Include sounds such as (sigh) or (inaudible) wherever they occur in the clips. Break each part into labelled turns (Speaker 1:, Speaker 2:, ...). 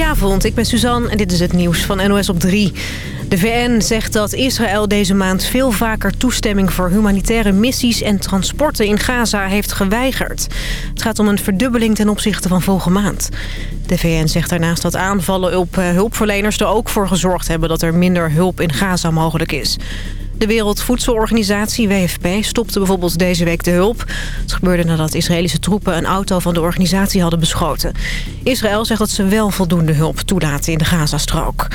Speaker 1: Goedenavond, ik ben Suzanne en dit is het nieuws van NOS op 3. De VN zegt dat Israël deze maand veel vaker toestemming voor humanitaire missies en transporten in Gaza heeft geweigerd. Het gaat om een verdubbeling ten opzichte van vorige maand. De VN zegt daarnaast dat aanvallen op eh, hulpverleners er ook voor gezorgd hebben dat er minder hulp in Gaza mogelijk is. De Wereldvoedselorganisatie WFP stopte bijvoorbeeld deze week de hulp. Het gebeurde nadat Israëlische troepen een auto van de organisatie hadden beschoten. Israël zegt dat ze wel voldoende hulp toelaten in de Gazastrook.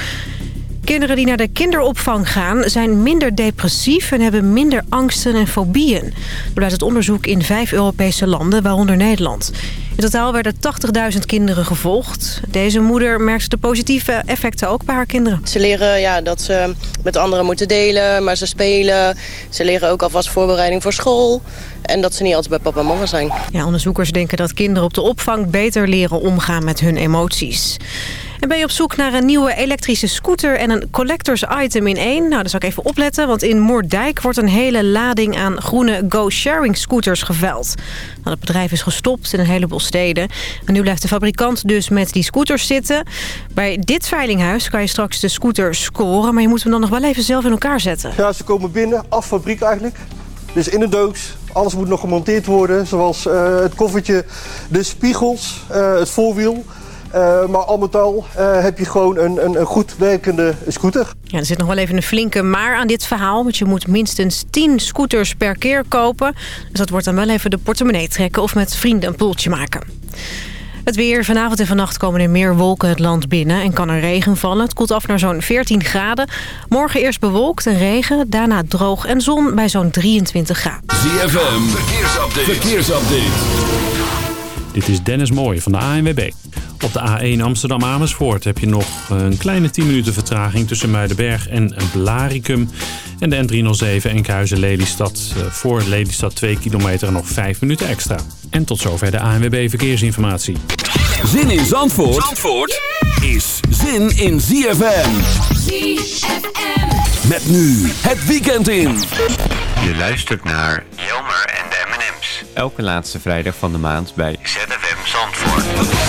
Speaker 1: Kinderen die naar de kinderopvang gaan zijn minder depressief en hebben minder angsten en fobieën. Blijkt het onderzoek in vijf Europese landen, waaronder Nederland. In totaal werden 80.000 kinderen gevolgd. Deze moeder merkt de positieve effecten ook bij haar kinderen.
Speaker 2: Ze leren ja, dat ze met anderen moeten delen, maar ze spelen. Ze leren ook alvast voorbereiding voor school. En dat ze niet altijd bij papa en mama zijn.
Speaker 1: Ja, onderzoekers denken dat kinderen op de opvang beter leren omgaan met hun emoties. En ben je op zoek naar een nieuwe elektrische scooter en een collectors item in één? Nou, dan zou ik even opletten, want in Moordijk wordt een hele lading aan groene go-sharing scooters geveld. Nou, het bedrijf is gestopt in een heleboel steden. En nu blijft de fabrikant dus met die scooters zitten. Bij dit veilinghuis kan je straks de scooter scoren, maar je moet hem dan nog wel even zelf in elkaar zetten.
Speaker 3: Ja, ze komen binnen, af fabriek eigenlijk. Dus in de doos. Alles moet nog gemonteerd worden, zoals uh, het koffertje, de spiegels, uh, het voorwiel... Uh, maar al met al uh, heb je gewoon een, een, een, goed werkende scooter.
Speaker 1: Ja, er zit nog wel even een flinke maar aan dit verhaal. Want je moet minstens 10 scooters per keer kopen. Dus dat wordt dan wel even de portemonnee trekken of met vrienden een poeltje maken. Het weer. Vanavond en vannacht komen er meer wolken het land binnen en kan er regen vallen. Het koelt af naar zo'n 14 graden. Morgen eerst bewolkt en regen, daarna droog en zon bij zo'n 23 graden.
Speaker 4: ZFM, verkeersupdate. verkeersupdate.
Speaker 5: Dit is Dennis Mooij van de ANWB. Op de A1 Amsterdam-Amersfoort heb je nog een kleine 10 minuten vertraging tussen Muidenberg en Blaricum. En de N307 Enkhuizen-Lelystad voor Lelystad 2 kilometer nog 5 minuten extra. En tot zover de ANWB Verkeersinformatie.
Speaker 4: Zin in Zandvoort, Zandvoort is zin in ZFM.
Speaker 6: ZFM.
Speaker 4: Met nu het weekend in.
Speaker 7: Je luistert naar Jelmer en.
Speaker 8: Elke laatste vrijdag van de maand bij
Speaker 7: ZFM Zandvoort.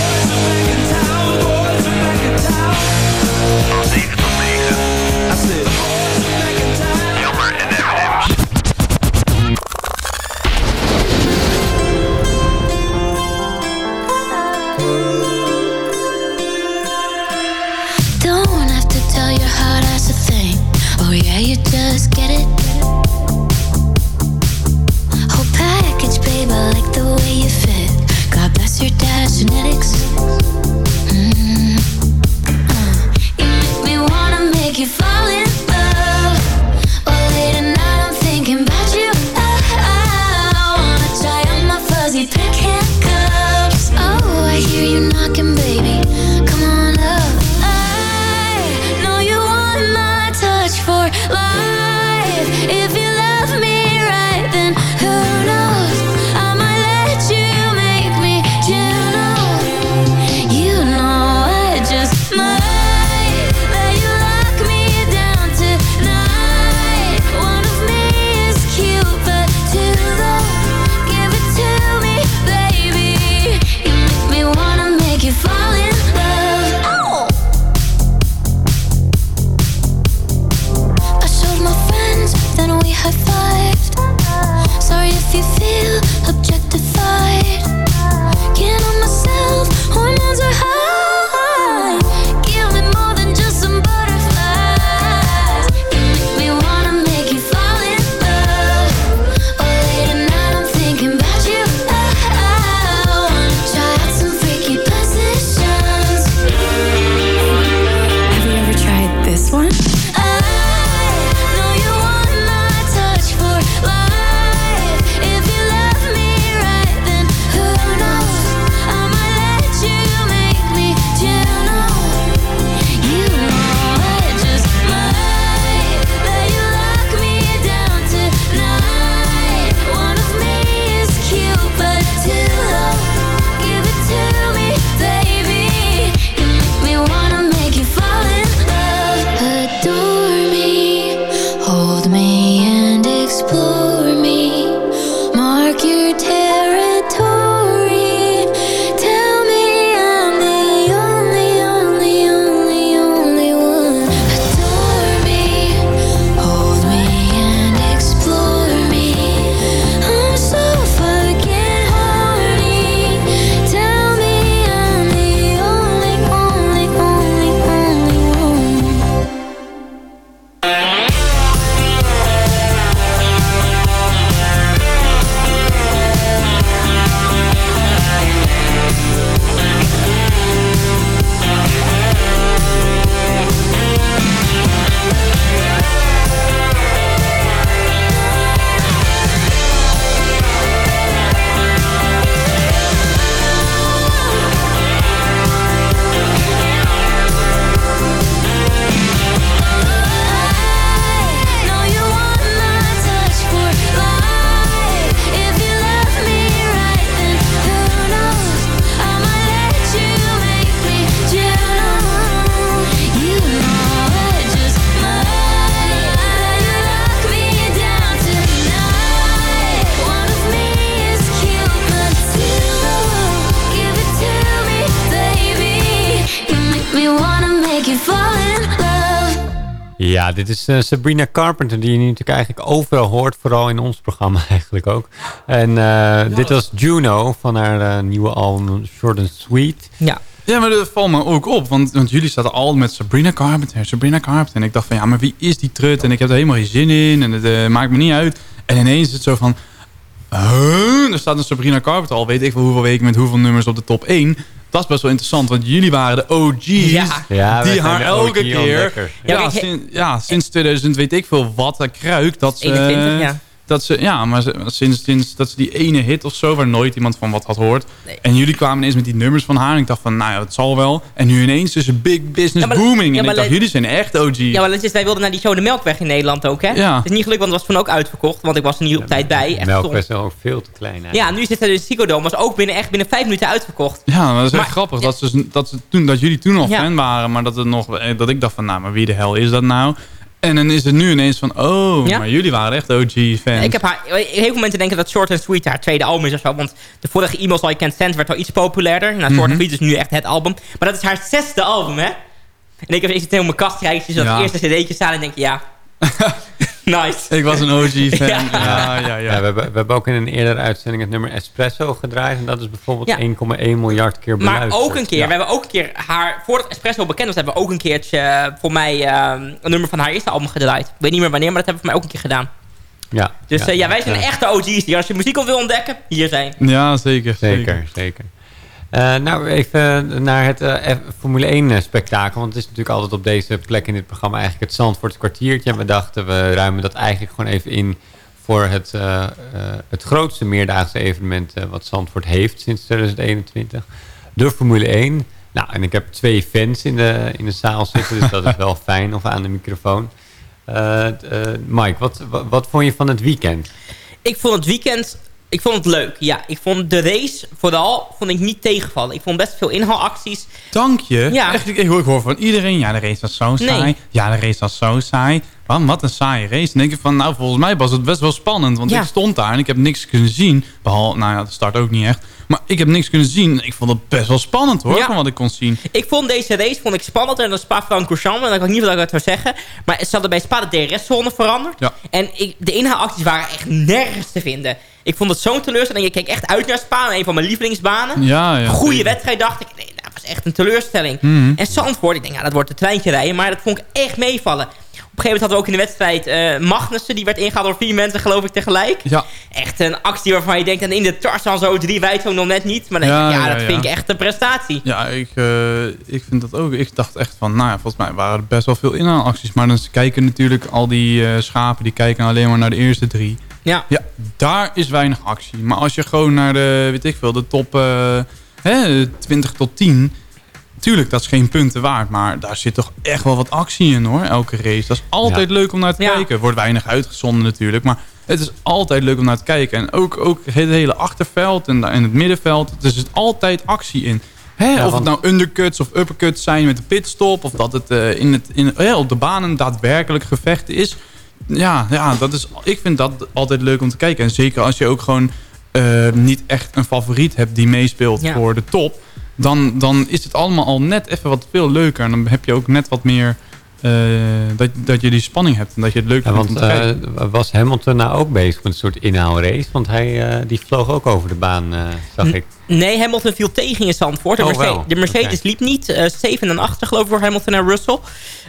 Speaker 8: Dit is eh, Sabrina Carpenter, die je nu natuurlijk eigenlijk overal hoort. Vooral in ons programma (laughs) eigenlijk ook. En eh, dit was Juno van haar eh, nieuwe album Short and Sweet.
Speaker 9: Ja.
Speaker 10: Ja, maar dat valt me ook op. Want, want jullie zaten al met Sabrina Carpenter, Sabrina Carpenter. En ik dacht van, ja, maar wie is die trut? En ik heb er helemaal geen zin in. En het eh, maakt me niet uit. En ineens is het zo van... Huh? Er staat een Sabrina Carpenter al, weet ik veel hoeveel weken met hoeveel nummers op de top 1. Dat is best wel interessant, want jullie waren de OG's
Speaker 9: Ja.
Speaker 8: Ja, wij
Speaker 10: die haar elke keer... Ja, sinds, ja, sinds 2000 weet ik veel wat, dat kruik. Dat ze,
Speaker 9: 21, ja.
Speaker 10: Dat ze, ja, maar ze- sinds, sinds dat ze die ene hit of zo, waar nooit iemand van wat had hoort.
Speaker 9: Nee.
Speaker 10: En jullie kwamen ineens met die nummers van haar. En ik dacht van, nou ja, het zal wel. En nu ineens is het big business
Speaker 9: Ja, maar-
Speaker 10: booming.
Speaker 9: ja,
Speaker 10: en ik dacht, jullie zijn echt OG.
Speaker 9: Ja, maar is, wij wilden naar die show de Melkweg in Nederland ook, hè?
Speaker 10: Ja.
Speaker 9: Het is niet gelukt, want het was toen ook uitverkocht. Want ik was er niet op tijd bij. Echt
Speaker 8: Melk
Speaker 9: stom.
Speaker 8: was ook veel te klein eigenlijk.
Speaker 9: Ja, nu zit er de Ziggo Dome. Was ook binnen, echt binnen vijf minuten uitverkocht.
Speaker 10: Ja, maar dat is echt grappig.
Speaker 9: ja.
Speaker 10: Dat, ze, dat, ze toen, dat jullie toen al
Speaker 9: Ja.
Speaker 10: fan waren. Maar dat, het nog, eh, dat ik dacht van, nou, maar wie de hel is dat nou? En dan is het nu ineens van, oh,
Speaker 9: Ja.
Speaker 10: maar jullie waren echt OG-fans.
Speaker 9: Ik heb haar, heel veel mensen denken dat Short and Sweet haar tweede album is of zo. Want de vorige E-mails You Can't Stand werd al iets populairder. Nou, Short and Sweet is nu echt het album. Maar dat is haar zesde album, hè? En ik heb ik zit helemaal mijn kast kijken. Dus dat
Speaker 10: Ja.
Speaker 9: eerste cd'tje staan en denk je, ja... (laughs) nice.
Speaker 10: Ik was een OG-fan. (laughs)
Speaker 9: Ja.
Speaker 10: ja, ja, ja.
Speaker 8: Ja, we, hebben, we hebben ook in een eerdere uitzending het nummer Espresso gedraaid. En dat is bijvoorbeeld
Speaker 9: Ja.
Speaker 8: 1,1 miljard keer beluisterd.
Speaker 9: Maar ook een keer, we hebben ook een keer haar, voordat Espresso bekend was, hebben we ook een keertje eh, voor mij eh, een nummer van haar eerste album gedraaid. Ik weet niet meer wanneer, maar dat hebben we voor mij ook een keer gedaan.
Speaker 8: Ja,
Speaker 9: Dus ja, ja wij zijn
Speaker 8: ja.
Speaker 9: echte OG's die als je muziek al wil ontdekken, hier zijn.
Speaker 10: Ja, zeker.
Speaker 8: Zeker, zeker. Eh, nou, even naar het eh, Formule 1 eh, spektakel. Want het is natuurlijk altijd op deze plek in dit programma eigenlijk het Zandvoort kwartiertje. En we dachten, we ruimen dat eigenlijk gewoon even in voor het, eh, eh, het grootste meerdaagse evenement eh, wat Zandvoort heeft sinds 2021. De Formule 1. Nou, en ik heb twee fans in de, in de zaal zitten, dus dat is wel (laughs) fijn. Of aan de microfoon. Eh, eh, Mike, wat, wat, wat vond je van het weekend?
Speaker 9: Ik vond het weekend, ik vond het leuk. Ja, ik vond de race vooral vond ik niet tegenvallen. Ik vond best veel inhaalacties.
Speaker 10: Dank je.
Speaker 9: Ja.
Speaker 10: Echt, ik, hoor ik hoor van iedereen, ja, de race was zo saai.
Speaker 9: Nee.
Speaker 10: Ja, de race was zo saai. Wat, wat een saaie race. Dan denk ik van, nou, volgens mij was het best wel spannend. Want
Speaker 9: Ja.
Speaker 10: ik stond daar en ik heb niks kunnen zien. Behalve, nou ja, de start ook niet echt. Maar ik heb niks kunnen zien. Ik vond het best wel spannend hoor,
Speaker 9: Ja.
Speaker 10: van wat ik kon zien.
Speaker 9: Ik vond deze race vond ik spannender dan Spa-Francorchamps. En dan kan ik niet wat ik dat zou zeggen. Maar ze hadden bij Spa de DRS-zone veranderd.
Speaker 10: Ja.
Speaker 9: En ik, de inhaalacties waren echt nergens te vinden. Ik vond het zo'n teleurstelling. Ik keek echt uit naar Spa, een van mijn lievelingsbanen.
Speaker 10: Ja, ja.
Speaker 9: Goede wedstrijd, dacht ik. Nee, dat was echt een teleurstelling.
Speaker 10: Mhm.
Speaker 9: En Zandvoort, ik denk, ja, dat wordt een treintje rijden. Maar dat vond ik echt meevallen. Op een gegeven moment hadden we ook in de wedstrijd eh, Magnussen. Die werd ingehaald door vier mensen, geloof ik, tegelijk.
Speaker 10: Ja.
Speaker 9: Echt een actie waarvan je denkt... en in de Tarzan zo, drie wijd zo nog net niet. Maar dan
Speaker 10: Ja,
Speaker 9: denk ik, ja,
Speaker 10: ja,
Speaker 9: dat
Speaker 10: ja.
Speaker 9: vind ik echt een prestatie.
Speaker 10: Ja, ik, eh, ik vind dat ook. Ik dacht echt van, nou ja, volgens mij waren er best wel veel inhaalacties. Maar dan kijken natuurlijk al die eh, schapen, die kijken alleen maar naar de eerste drie.
Speaker 9: Ja.
Speaker 10: Ja, daar is weinig actie. Maar als je gewoon naar de, weet ik veel, de top eh, hè, 20 tot 10... Tuurlijk, dat is geen punten waard. Maar daar zit toch echt wel wat actie in hoor, elke race. Dat is altijd leuk om naar te
Speaker 9: Ja.
Speaker 10: kijken. Er wordt weinig uitgezonden natuurlijk. Maar het is altijd leuk om naar te kijken. En ook, ook het hele achterveld en, en het middenveld. Er zit altijd actie in. Hè,
Speaker 8: Ja,
Speaker 10: of het nou undercuts of uppercuts zijn met de pitstop. Of dat het, eh, in het in, ja, op de baan een daadwerkelijk gevecht is. Ja, ja dat is, ik vind dat altijd leuk om te kijken. En zeker als je ook gewoon eh, niet echt een favoriet hebt die meespeelt
Speaker 9: Ja.
Speaker 10: voor de top. Dan, dan is het allemaal al net even wat veel leuker. En dan heb je ook net wat meer... eh, dat, dat je die spanning hebt en dat je het leuk
Speaker 8: Ja,
Speaker 10: vindt om
Speaker 8: want
Speaker 10: te kijken.
Speaker 8: eh, was Hamilton nou ook bezig met een soort inhaalrace? Want hij eh, die vloog ook over de baan, eh, zag ik.
Speaker 9: Nee, Hamilton viel tegen in Zandvoort. De,
Speaker 8: Oh,
Speaker 9: Mercedes, de Mercedes liep niet. eh 7 en 8 geloof ik voor Hamilton en Russell.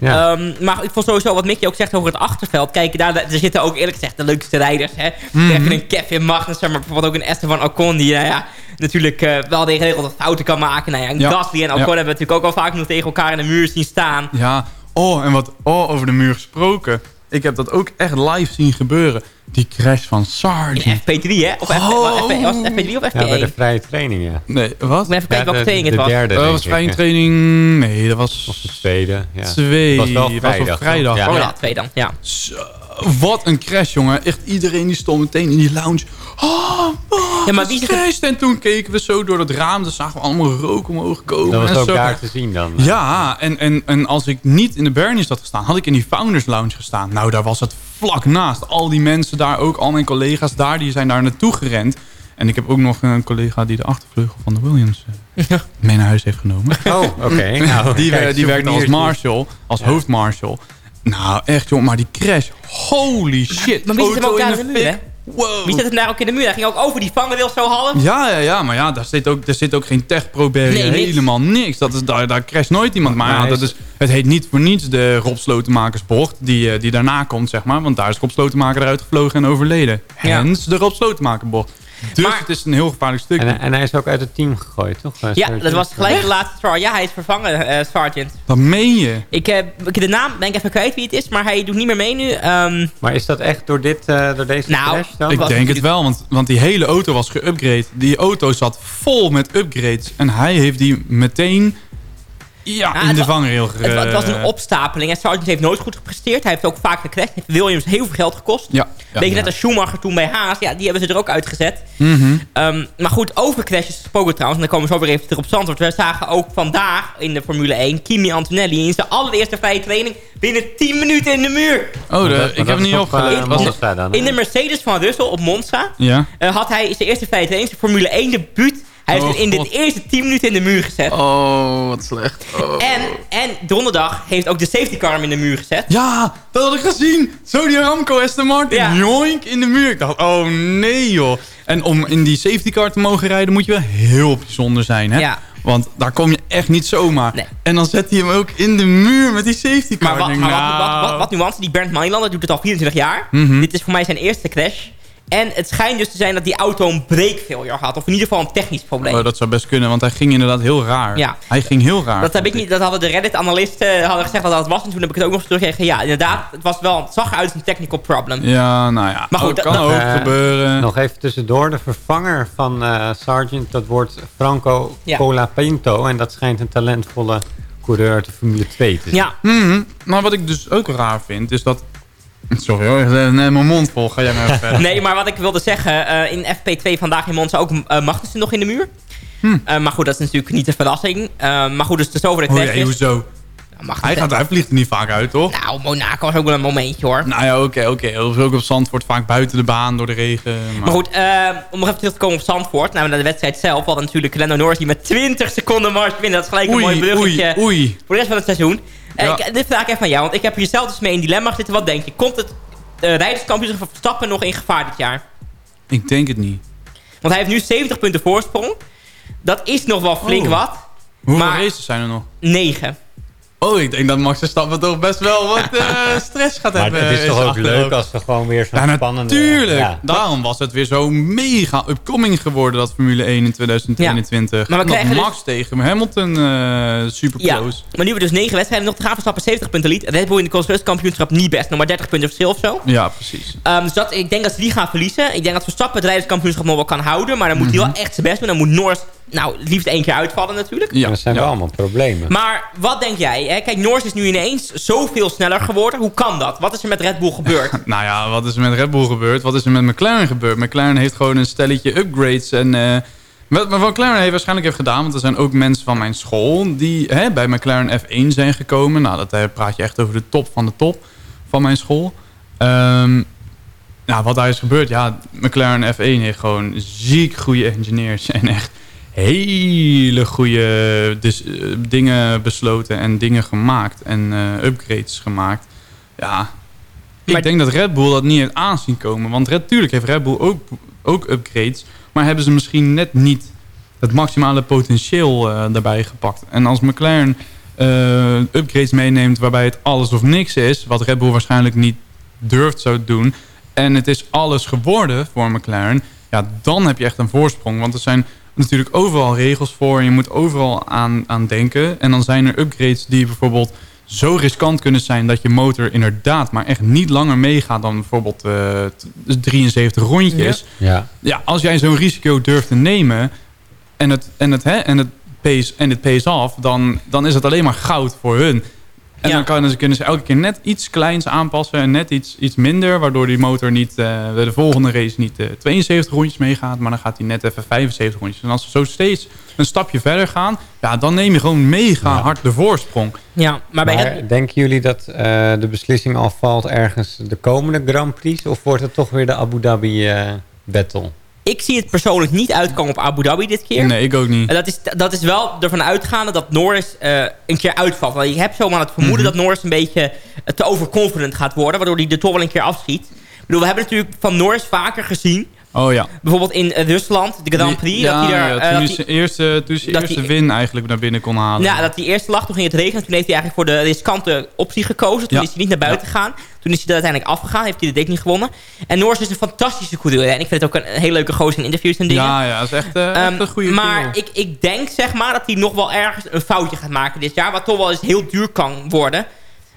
Speaker 8: Ja.
Speaker 9: Ehm, maar ik vond sowieso wat Mickey ook zegt over het achterveld. Kijk, daar, daar zitten ook eerlijk gezegd de leukste rijders. Hè? Even een Kevin Magnussen, maar bijvoorbeeld ook een Esteban Ocon. Die nou ja, natuurlijk eh, wel geregeld fouten kan maken. Nou ja, een
Speaker 10: Ja.
Speaker 9: Gasly en Ocon
Speaker 10: Ja.
Speaker 9: hebben we natuurlijk ook al vaak nog tegen elkaar in de muur zien staan.
Speaker 10: Ja, oh, en wat oh, over de muur gesproken. Ik heb dat ook echt live zien gebeuren. Die crash van Sargent.
Speaker 9: In FP3 hè? Of F,
Speaker 10: Oh.
Speaker 9: F- was het FP3 of FP1?
Speaker 8: Ja, bij de vrije training, ja.
Speaker 10: Nee, wat?
Speaker 9: Ik moet even kijken
Speaker 8: Ja,
Speaker 9: welke
Speaker 8: de-
Speaker 9: training het
Speaker 8: de
Speaker 9: was.
Speaker 8: derde,
Speaker 10: dat
Speaker 8: denk
Speaker 10: was
Speaker 8: hè.
Speaker 10: training. Nee, dat was
Speaker 8: Of de tweede, ja.
Speaker 10: twee.
Speaker 8: Was wel
Speaker 10: Was
Speaker 8: vrijdag,
Speaker 10: op vrijdag.
Speaker 8: toch?
Speaker 9: Oh
Speaker 8: Ja.
Speaker 9: ja, twee dan. Ja.
Speaker 10: Zo, wat een crash, jongen. Echt iedereen die stond meteen in die lounge. Oh, oh,
Speaker 9: Ja, maar wie.
Speaker 10: En toen keken we zo door het raam. Dan zagen we allemaal rook omhoog komen.
Speaker 8: Dat was
Speaker 10: en
Speaker 8: ook
Speaker 10: zo.
Speaker 8: daar te zien dan.
Speaker 10: Ja, en, en, en als ik niet in de Bernies had gestaan, had ik in die Founders Lounge gestaan. Nou, daar was het vlak naast. Al die mensen daar, ook al mijn collega's daar, die zijn daar naartoe gerend. En ik heb ook nog een collega die de achtervleugel van de Williams eh, mee naar huis heeft genomen.
Speaker 8: Oh, oké. (laughs) Nou,
Speaker 10: die
Speaker 8: kijk,
Speaker 10: wer- die werkte als marshal, als
Speaker 8: Ja.
Speaker 10: hoofdmarshal. Nou, echt joh, maar die crash. Holy shit.
Speaker 9: Maar wie zit hem ook daar
Speaker 10: in
Speaker 9: de
Speaker 10: de
Speaker 9: muur, hè?
Speaker 10: Wow.
Speaker 9: Wie zit hem daar ook in de muur? Hij ging ook over die vangrail zo half.
Speaker 10: Ja, ja, ja, maar ja, daar zit ook, daar zit ook geen tech-pro-barrier.
Speaker 9: Nee,
Speaker 10: helemaal niks. Dat is, daar, daar crasht nooit iemand. Maar ja, dat
Speaker 8: is-
Speaker 10: het heet niet voor niets de Rob Slotenmakersbocht die, eh, die daarna komt, zeg maar. Want daar is Rob Slotenmaker eruit gevlogen en overleden.
Speaker 9: Ja.
Speaker 10: Hens de Rob Slotenmakerbocht. Dus
Speaker 9: Maar-
Speaker 10: het is een heel gevaarlijk stuk.
Speaker 8: En, en hij is ook uit het team gegooid, toch?
Speaker 9: Ja,
Speaker 8: Sergeant?
Speaker 9: dat was gelijk de laatste sergeant. Ja, hij is vervangen, eh, sergeant.
Speaker 10: Dat meen je.
Speaker 9: Ik heb ik- de naam, ben ik even kwijt wie het is, maar hij doet niet meer mee nu. Ehm,
Speaker 8: Maar is dat echt door, dit, eh, door deze
Speaker 9: Nou,
Speaker 8: crash dan?
Speaker 10: Ik denk het wel, want, want die hele auto was geüpgrade. Die auto zat vol met upgrades. En hij heeft die meteen ja,
Speaker 9: Ah,
Speaker 10: in
Speaker 9: het
Speaker 10: de vangrail
Speaker 9: het, het was een opstapeling. En Sargent heeft nooit goed gepresteerd. Hij heeft ook vaak gecrashed. Heeft Williams heel veel geld gekost.
Speaker 10: Ja, ja,
Speaker 9: Beetje
Speaker 10: ja.
Speaker 9: net als Schumacher toen bij Haas. Ja, die hebben ze er ook uitgezet.
Speaker 10: Mhm.
Speaker 9: Ehm, maar goed, over crashes gesproken trouwens. En dan komen we zo weer even terug op Zandvoort. We zagen ook vandaag in de Formule 1 Kimi Antonelli in zijn allereerste vrije training binnen 10 minuten in de muur.
Speaker 10: Oh, de- ik heb niet
Speaker 8: is
Speaker 10: op
Speaker 8: toch, eh, hè?
Speaker 9: In de Mercedes van Russell op Monza
Speaker 10: Ja.
Speaker 9: eh, had hij zijn eerste vrije training, zijn Formule 1 debuut. Hij heeft
Speaker 10: Oh,
Speaker 9: in de eerste 10 minuten in de muur gezet.
Speaker 10: Oh, wat slecht. Oh.
Speaker 9: En, en donderdag heeft ook de safety car hem in de muur gezet.
Speaker 10: Ja, dat had ik gezien. Zo die Aramco Aston Martin.
Speaker 9: Ja.
Speaker 10: Joink in de muur. Ik dacht, oh nee joh. En om in die safety car te mogen rijden moet je wel heel bijzonder zijn. Hè?
Speaker 9: Ja.
Speaker 10: Want daar kom je echt niet zomaar.
Speaker 9: Nee.
Speaker 10: En dan zet hij hem ook in de muur met die safety car.
Speaker 9: Maar, wat, maar wat, wat,
Speaker 10: nou.
Speaker 9: wat, wat nuance, die Bernd Mailander doet het al 24 jaar.
Speaker 10: Mhm.
Speaker 9: Dit is voor mij zijn eerste crash. En het schijnt dus te zijn dat die auto een breakfailure had. Of in ieder geval een technisch probleem.
Speaker 10: Oh, dat zou best kunnen, want hij ging inderdaad heel raar.
Speaker 9: Ja.
Speaker 10: Hij ging heel raar.
Speaker 9: dat, heb ik niet, dat hadden de Reddit-analisten hadden gezegd dat dat was. En toen heb ik het ook nog eens teruggekregen. Ja, inderdaad. Het, was wel, het zag eruit als een technical problem.
Speaker 10: Ja, nou ja.
Speaker 9: Maar goed,
Speaker 10: Oh,
Speaker 9: dat-
Speaker 10: kan ook
Speaker 8: Eh,
Speaker 10: gebeuren.
Speaker 8: Nog even tussendoor. De vervanger van eh Sargent, dat wordt Franco
Speaker 9: Ja.
Speaker 8: Colapinto. En dat schijnt een talentvolle coureur uit de Formule 2 te zijn.
Speaker 9: Ja,
Speaker 10: Mhm. Maar wat ik dus ook raar vind, is dat... (laughs) Sorry hoor, net mijn mond vol. Ga jij maar even verder. (laughs)
Speaker 9: nee, maar wat ik wilde zeggen. eh, in FP2 vandaag in Monza ook uh, Magnussen nog in de muur. Eh, maar goed, dat is natuurlijk niet een verrassing. Maar goed, dus de over de
Speaker 10: Oh
Speaker 9: crashes.
Speaker 10: jee, hoezo? Hij, gaat, hij vliegt er niet vaak uit, toch?
Speaker 9: Nou, Monaco was ook wel een momentje hoor.
Speaker 10: Nou ja, oké, oké. Dat is ook op Zandvoort vaak buiten de baan door de regen. Maar,
Speaker 9: Maar goed, om nog even terug te komen op Zandvoort. Nou, naar de wedstrijd zelf. We hadden natuurlijk Lando Norris die met 20 seconden mars binnen. Dat is gelijk een mooi bruggetje
Speaker 10: oei, oei.
Speaker 9: voor de rest van het seizoen. Eh,
Speaker 10: Ja.
Speaker 9: ik, dit vraag ik even aan jou, want ik heb hier zelf dus mee in dilemma zitten. Wat denk je? Komt het uh, rijderskampioenschap van Verstappen nog in gevaar dit jaar?
Speaker 10: Ik denk het niet.
Speaker 9: Want hij heeft nu 70 punten voorsprong. Dat is nog wel flink
Speaker 10: Oh.
Speaker 9: wat.
Speaker 10: Hoeveel
Speaker 9: Maar-
Speaker 10: races zijn er nog?
Speaker 9: 9.
Speaker 10: Oh, ik denk dat Max Verstappen toch best wel wat (laughs) eh, stress gaat
Speaker 8: Maar
Speaker 10: hebben.
Speaker 8: het is toch ook leuk als we gewoon weer zo'n
Speaker 10: Ja,
Speaker 8: spannende...
Speaker 10: natuurlijk.
Speaker 8: Ja.
Speaker 10: Daarom was het weer zo mega upcoming geworden, dat Formule 1 in 2022.
Speaker 9: Ja. Maar we
Speaker 10: Nog
Speaker 9: krijgen dus-
Speaker 10: Max tegen Hamilton eh super
Speaker 9: Ja,
Speaker 10: close.
Speaker 9: maar nu hebben we dus 9 wedstrijden nog te gaan. Verstappen 70 punten lead. Red Bull in de constructeuskampioenschap niet best. Nog maar 30 punten verschil of zo.
Speaker 10: Ja, precies.
Speaker 9: Um, dus dat, ik denk dat ze die gaan verliezen. Ik denk dat Verstappen het rijderskampioenschap nog wel kan houden. Maar dan moet hij wel echt zijn best doen. Dan moet Norris, nou, liefst één keer uitvallen natuurlijk.
Speaker 10: Ja,
Speaker 8: dat zijn
Speaker 10: ja.
Speaker 8: wel allemaal problemen.
Speaker 9: Maar wat denk jij? Hè? Kijk, Norris is nu ineens zoveel sneller geworden. Hoe kan dat? Wat is er met Red Bull gebeurd? (laughs)
Speaker 10: Nou ja, wat is er met Red Bull gebeurd? Wat is er met McLaren gebeurd? McLaren heeft gewoon een stelletje upgrades. En eh, wat wat McLaren heeft waarschijnlijk heeft gedaan... want er zijn ook mensen van mijn school... die hè, bij McLaren F1 zijn gekomen. Nou, dat eh, praat je echt over de top van de top van mijn school. Ehm, nou, wat daar is gebeurd... Ja, McLaren F1 heeft gewoon ziek goede engineers... (laughs) en echt hele goede dus, eh, dingen besloten en dingen gemaakt. En eh, upgrades gemaakt. Ja, ik
Speaker 9: Maar-
Speaker 10: denk dat Red Bull dat niet heeft aanzien komen. Want Red, tuurlijk heeft Red Bull ook, ook upgrades. Maar hebben ze misschien net niet het maximale potentieel eh, daarbij gepakt. En als McLaren upgrades meeneemt waarbij het alles of niks is... wat Red Bull waarschijnlijk niet durft zou doen... en het is alles geworden voor McLaren... ja, dan heb je echt een voorsprong. Want er zijn natuurlijk overal regels voor... en je moet overal aan, aan denken. En dan zijn er upgrades die bijvoorbeeld zo riskant kunnen zijn... dat je motor inderdaad maar echt niet langer meegaat... dan bijvoorbeeld eh, t- 73 rondjes.
Speaker 8: Ja.
Speaker 10: Ja, als jij zo'n risico durft te nemen en het, en het, hè, en het, pays, en het pays off, dan, dan is het alleen maar goud voor hun. En
Speaker 9: Ja.
Speaker 10: dan kan, kunnen ze elke keer net iets kleins aanpassen en net iets, iets minder, waardoor die motor niet eh, de volgende race niet eh, 72 rondjes meegaat, maar dan gaat hij net even 75 rondjes. En als ze zo steeds een stapje verder gaan, ja, dan neem je gewoon mega
Speaker 8: Ja.
Speaker 10: hard de voorsprong.
Speaker 9: Ja, maar bij
Speaker 8: denken jullie dat eh, de beslissing al valt ergens de komende Grand Prix? Of wordt het toch weer de Abu Dhabi eh, battle?
Speaker 9: Ik zie het persoonlijk niet uitkomen op Abu Dhabi dit keer.
Speaker 10: Nee, ik ook niet.
Speaker 9: En dat is, dat is wel ervan uitgaande dat Norris eh, een keer uitvalt. Want je hebt zomaar het vermoeden
Speaker 10: Mhm.
Speaker 9: dat Norris een beetje eh, te overconfident gaat worden. Waardoor hij er toch wel een keer afschiet. Ik bedoel, we hebben natuurlijk van Norris vaker gezien.
Speaker 10: Oh ja.
Speaker 9: Bijvoorbeeld in eh, Rusland, de Grand Prix.
Speaker 10: Ja,
Speaker 9: dat hij
Speaker 10: ja,
Speaker 9: eh,
Speaker 10: toen hij zijn eerste, toen zijn
Speaker 9: dat
Speaker 10: eerste win eigenlijk naar binnen kon halen.
Speaker 9: ja, dat die eerste lag, toen ging het regenen. Toen heeft hij eigenlijk voor de riskante optie gekozen. Toen
Speaker 10: Ja.
Speaker 9: is hij niet naar buiten gegaan. Toen is hij er uiteindelijk afgegaan. Heeft hij de dik niet gewonnen. En Norris is een fantastische coureur. En ik vind het ook een hele leuke gozer in interviews en dingen.
Speaker 10: ja, ja, dat is echt, eh, echt
Speaker 9: Ehm,
Speaker 10: een goede
Speaker 9: maar
Speaker 10: kerel.
Speaker 9: ik, ik denk zeg maar dat hij nog wel ergens een foutje gaat maken dit jaar. Wat toch wel eens heel duur kan worden.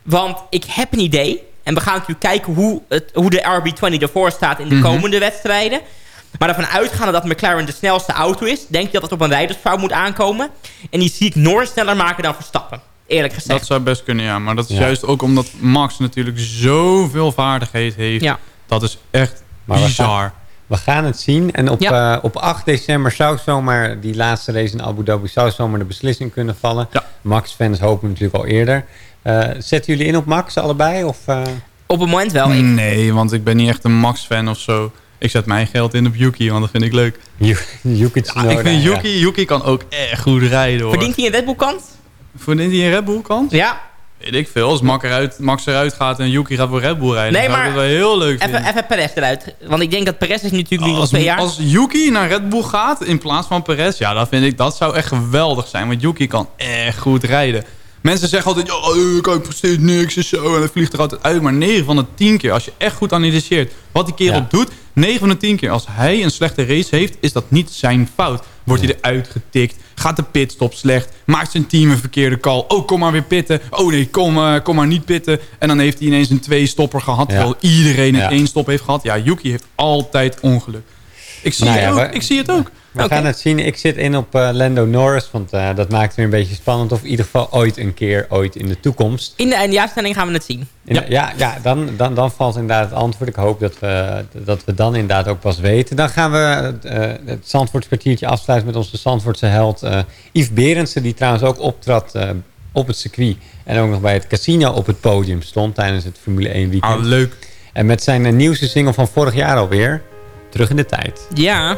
Speaker 9: Want ik heb een idee. En we gaan natuurlijk kijken hoe, het, hoe de RB20 ervoor staat in de
Speaker 10: Mhm.
Speaker 9: komende wedstrijden. Maar ervan uitgaande dat McLaren de snelste auto is... denk ik dat het op een rijdersfout moet aankomen. En die zie ik Norris sneller maken dan Verstappen. Eerlijk gezegd.
Speaker 10: Dat zou best kunnen, ja. Maar dat is
Speaker 8: Ja.
Speaker 10: juist ook omdat Max natuurlijk zoveel vaardigheid heeft.
Speaker 9: Ja.
Speaker 10: Dat is echt
Speaker 8: Maar we
Speaker 10: bizar.
Speaker 8: gaan- We gaan het zien. En op,
Speaker 9: Ja.
Speaker 8: eh, op 8 december zou zomaar die laatste race in Abu Dhabi zou zomaar de beslissing kunnen vallen.
Speaker 10: Ja.
Speaker 8: Max-fans hopen natuurlijk al eerder. Eh, zetten jullie in op Max allebei? Of, eh?
Speaker 9: Op het moment wel. Ik,
Speaker 10: Nee, want ik ben niet echt een Max-fan of zo. Ik zet mijn geld in op Yuki, want dat vind ik leuk.
Speaker 8: Yu- Yuki
Speaker 10: Ja, ik vind
Speaker 8: ja.
Speaker 10: Yuki, Yuki kan ook echt goed rijden hoor.
Speaker 9: verdient hij een Red Bull kans?
Speaker 10: Verdient hij een Red Bull kans?
Speaker 9: Ja.
Speaker 10: Weet ik veel. Als Max eruit, Max eruit gaat en Yuki gaat voor Red Bull rijden,
Speaker 9: Nee,
Speaker 10: dan zou ik
Speaker 9: maar
Speaker 10: dat wel heel leuk
Speaker 9: Even,
Speaker 10: vinden.
Speaker 9: even Perez eruit. Want ik denk dat Perez is natuurlijk
Speaker 10: Als,
Speaker 9: twee jaar.
Speaker 10: als Yuki naar Red Bull gaat in plaats van Perez, ja, dat vind ik dat zou echt geweldig zijn. Want Yuki kan echt goed rijden. Mensen zeggen altijd, eh, hij presteert niks en zo. En hij vliegt er altijd uit. Maar 9 van de 10 keer, als je echt goed analyseert wat die kerel
Speaker 8: Ja.
Speaker 10: doet. 9 van de 10 keer, als hij een slechte race heeft, is dat niet zijn fout. Wordt hij eruit getikt, gaat de pitstop slecht, maakt zijn team een verkeerde call. Oh, kom maar weer pitten. Oh nee, kom, eh, kom maar niet pitten. En dan heeft hij ineens een twee-stopper gehad.
Speaker 8: Ja.
Speaker 10: Terwijl iedereen een
Speaker 8: Ja.
Speaker 10: één stop heeft gehad. Ja, Yuki heeft altijd ongeluk. Ik zie,
Speaker 8: Nou
Speaker 10: het, ook. ik zie het ook.
Speaker 8: We gaan het zien. Ik zit in op eh, Lando Norris. Want eh, dat maakt het weer een beetje spannend. Of in ieder geval ooit een keer, ooit in de toekomst.
Speaker 9: In de eindjaarstelling gaan we het zien.
Speaker 8: In-
Speaker 10: Ja.
Speaker 8: ja, ja, dan, dan, dan valt inderdaad het antwoord. Ik hoop dat we, dat we dan inderdaad ook pas weten. Dan gaan we eh, het Zandvoorts kwartiertje afsluiten met onze Zandvoortse held eh, Yves Berendsen. Die trouwens ook optrad eh, op het circuit. En ook nog bij het casino op het podium stond tijdens het Formule 1 weekend.
Speaker 10: Ah, leuk.
Speaker 8: En met zijn nieuwste single van vorig jaar alweer. Terug in de tijd.
Speaker 9: Ja.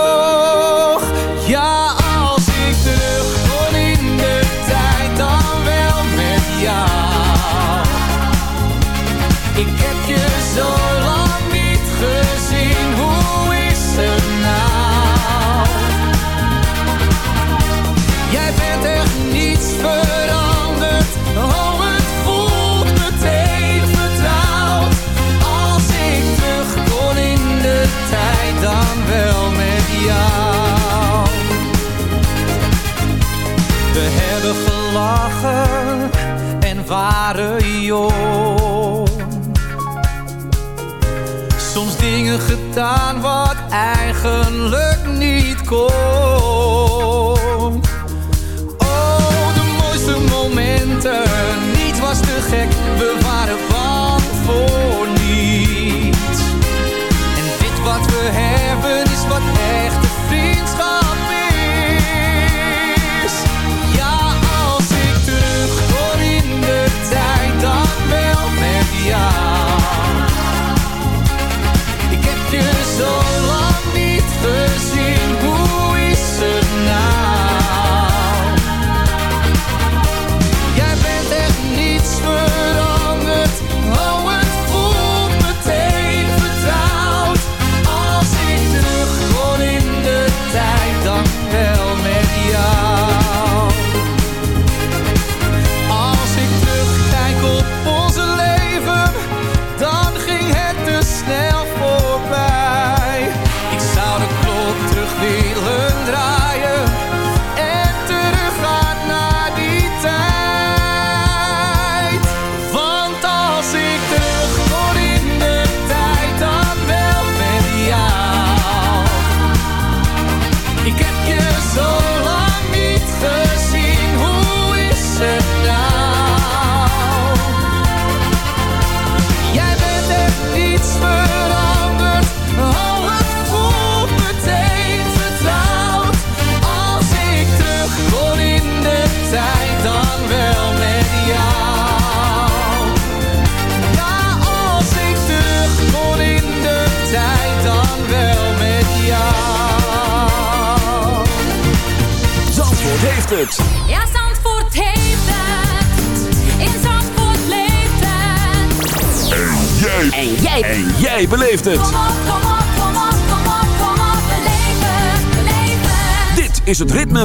Speaker 11: Hebben gelachen en waren jong. Soms dingen gedaan wat eigenlijk niet kon. Oh, de mooiste momenten, niet was te gek, we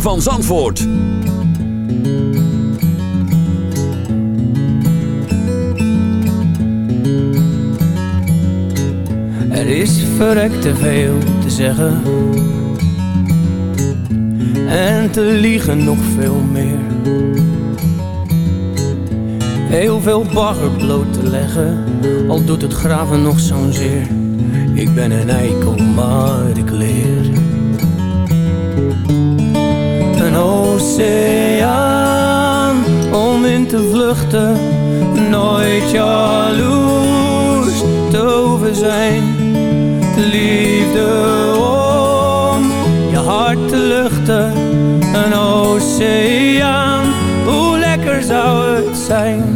Speaker 4: van Zandvoort.
Speaker 11: Er is verrekt te veel te zeggen. En te liegen nog veel meer. Heel veel bagger bloot te leggen. Al doet het graven nog zo'n zeer. Ik ben een eikel, maar ik Oceaan om in te vluchten. Nooit jaloers te hoeven zijn. Liefde om je hart te luchten. Een oceaan, hoe lekker zou het zijn.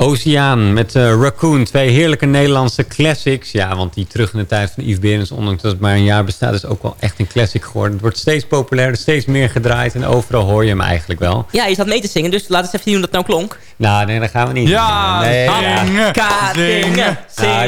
Speaker 8: Oceaan met eh, Raccoon. Twee heerlijke Nederlandse classics. Ja, want die terug in de tijd van Yves Berens, ondanks dat het maar een jaar bestaat, is ook wel echt een classic geworden. Het wordt steeds populairder, steeds meer gedraaid en overal hoor je hem eigenlijk wel.
Speaker 9: Ja, je zat mee te zingen, dus laat eens even zien hoe dat nou klonk.
Speaker 8: Nou, nee, dat gaan we niet
Speaker 10: Ja,
Speaker 8: nee,
Speaker 10: zingen,
Speaker 9: Ka- zingen,
Speaker 8: Nou, dan,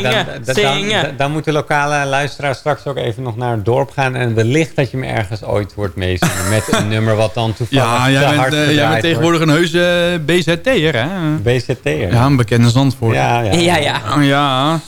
Speaker 9: zingen,
Speaker 8: dan,
Speaker 9: zingen.
Speaker 8: dan, dan moet de lokale luisteraar straks ook even nog naar het dorp gaan. En wellicht dat je hem ergens ooit wordt meezingen met een (laughs) nummer wat dan toevallig
Speaker 10: Ja,
Speaker 8: te
Speaker 10: jij bent, eh, jij bent tegenwoordig een heuse BZT'er, hè?
Speaker 8: BZT'er.
Speaker 10: Ja, een bekende Zandvoort.
Speaker 8: ja, ja.
Speaker 9: Ja, ja.
Speaker 10: Oh, ja.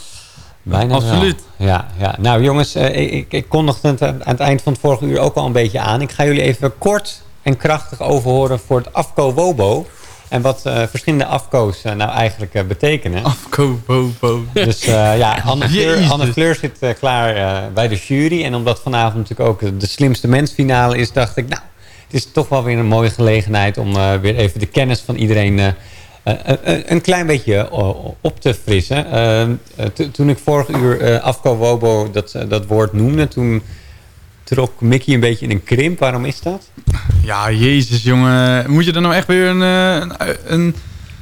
Speaker 8: Bijna
Speaker 10: Absoluut.
Speaker 8: wel. Ja, ja. Nou jongens, eh, ik, ik, ik kondigde het aan het eind van het vorige uur ook al een beetje aan. Ik ga jullie even kort en krachtig overhoren voor het Afko Wobo. En wat eh, verschillende afko's eh, nou eigenlijk eh, betekenen.
Speaker 10: Afko, bo, bo.
Speaker 8: Dus eh, ja, Anne Fleur. Anne Fleur zit klaar eh, bij de jury. En omdat vanavond natuurlijk ook de slimste mensfinale is, dacht ik... nou, het is toch wel weer een mooie gelegenheid om eh, weer even de kennis van iedereen... eh, eh, eh, een klein beetje op te frissen. Eh, eh, to- toen ik vorig uur Afko Wobo dat, dat woord noemde... toen trok Mickey een beetje in een krimp. Waarom is dat?
Speaker 10: Ja, jezus jongen. Moet je er nou echt weer een, een,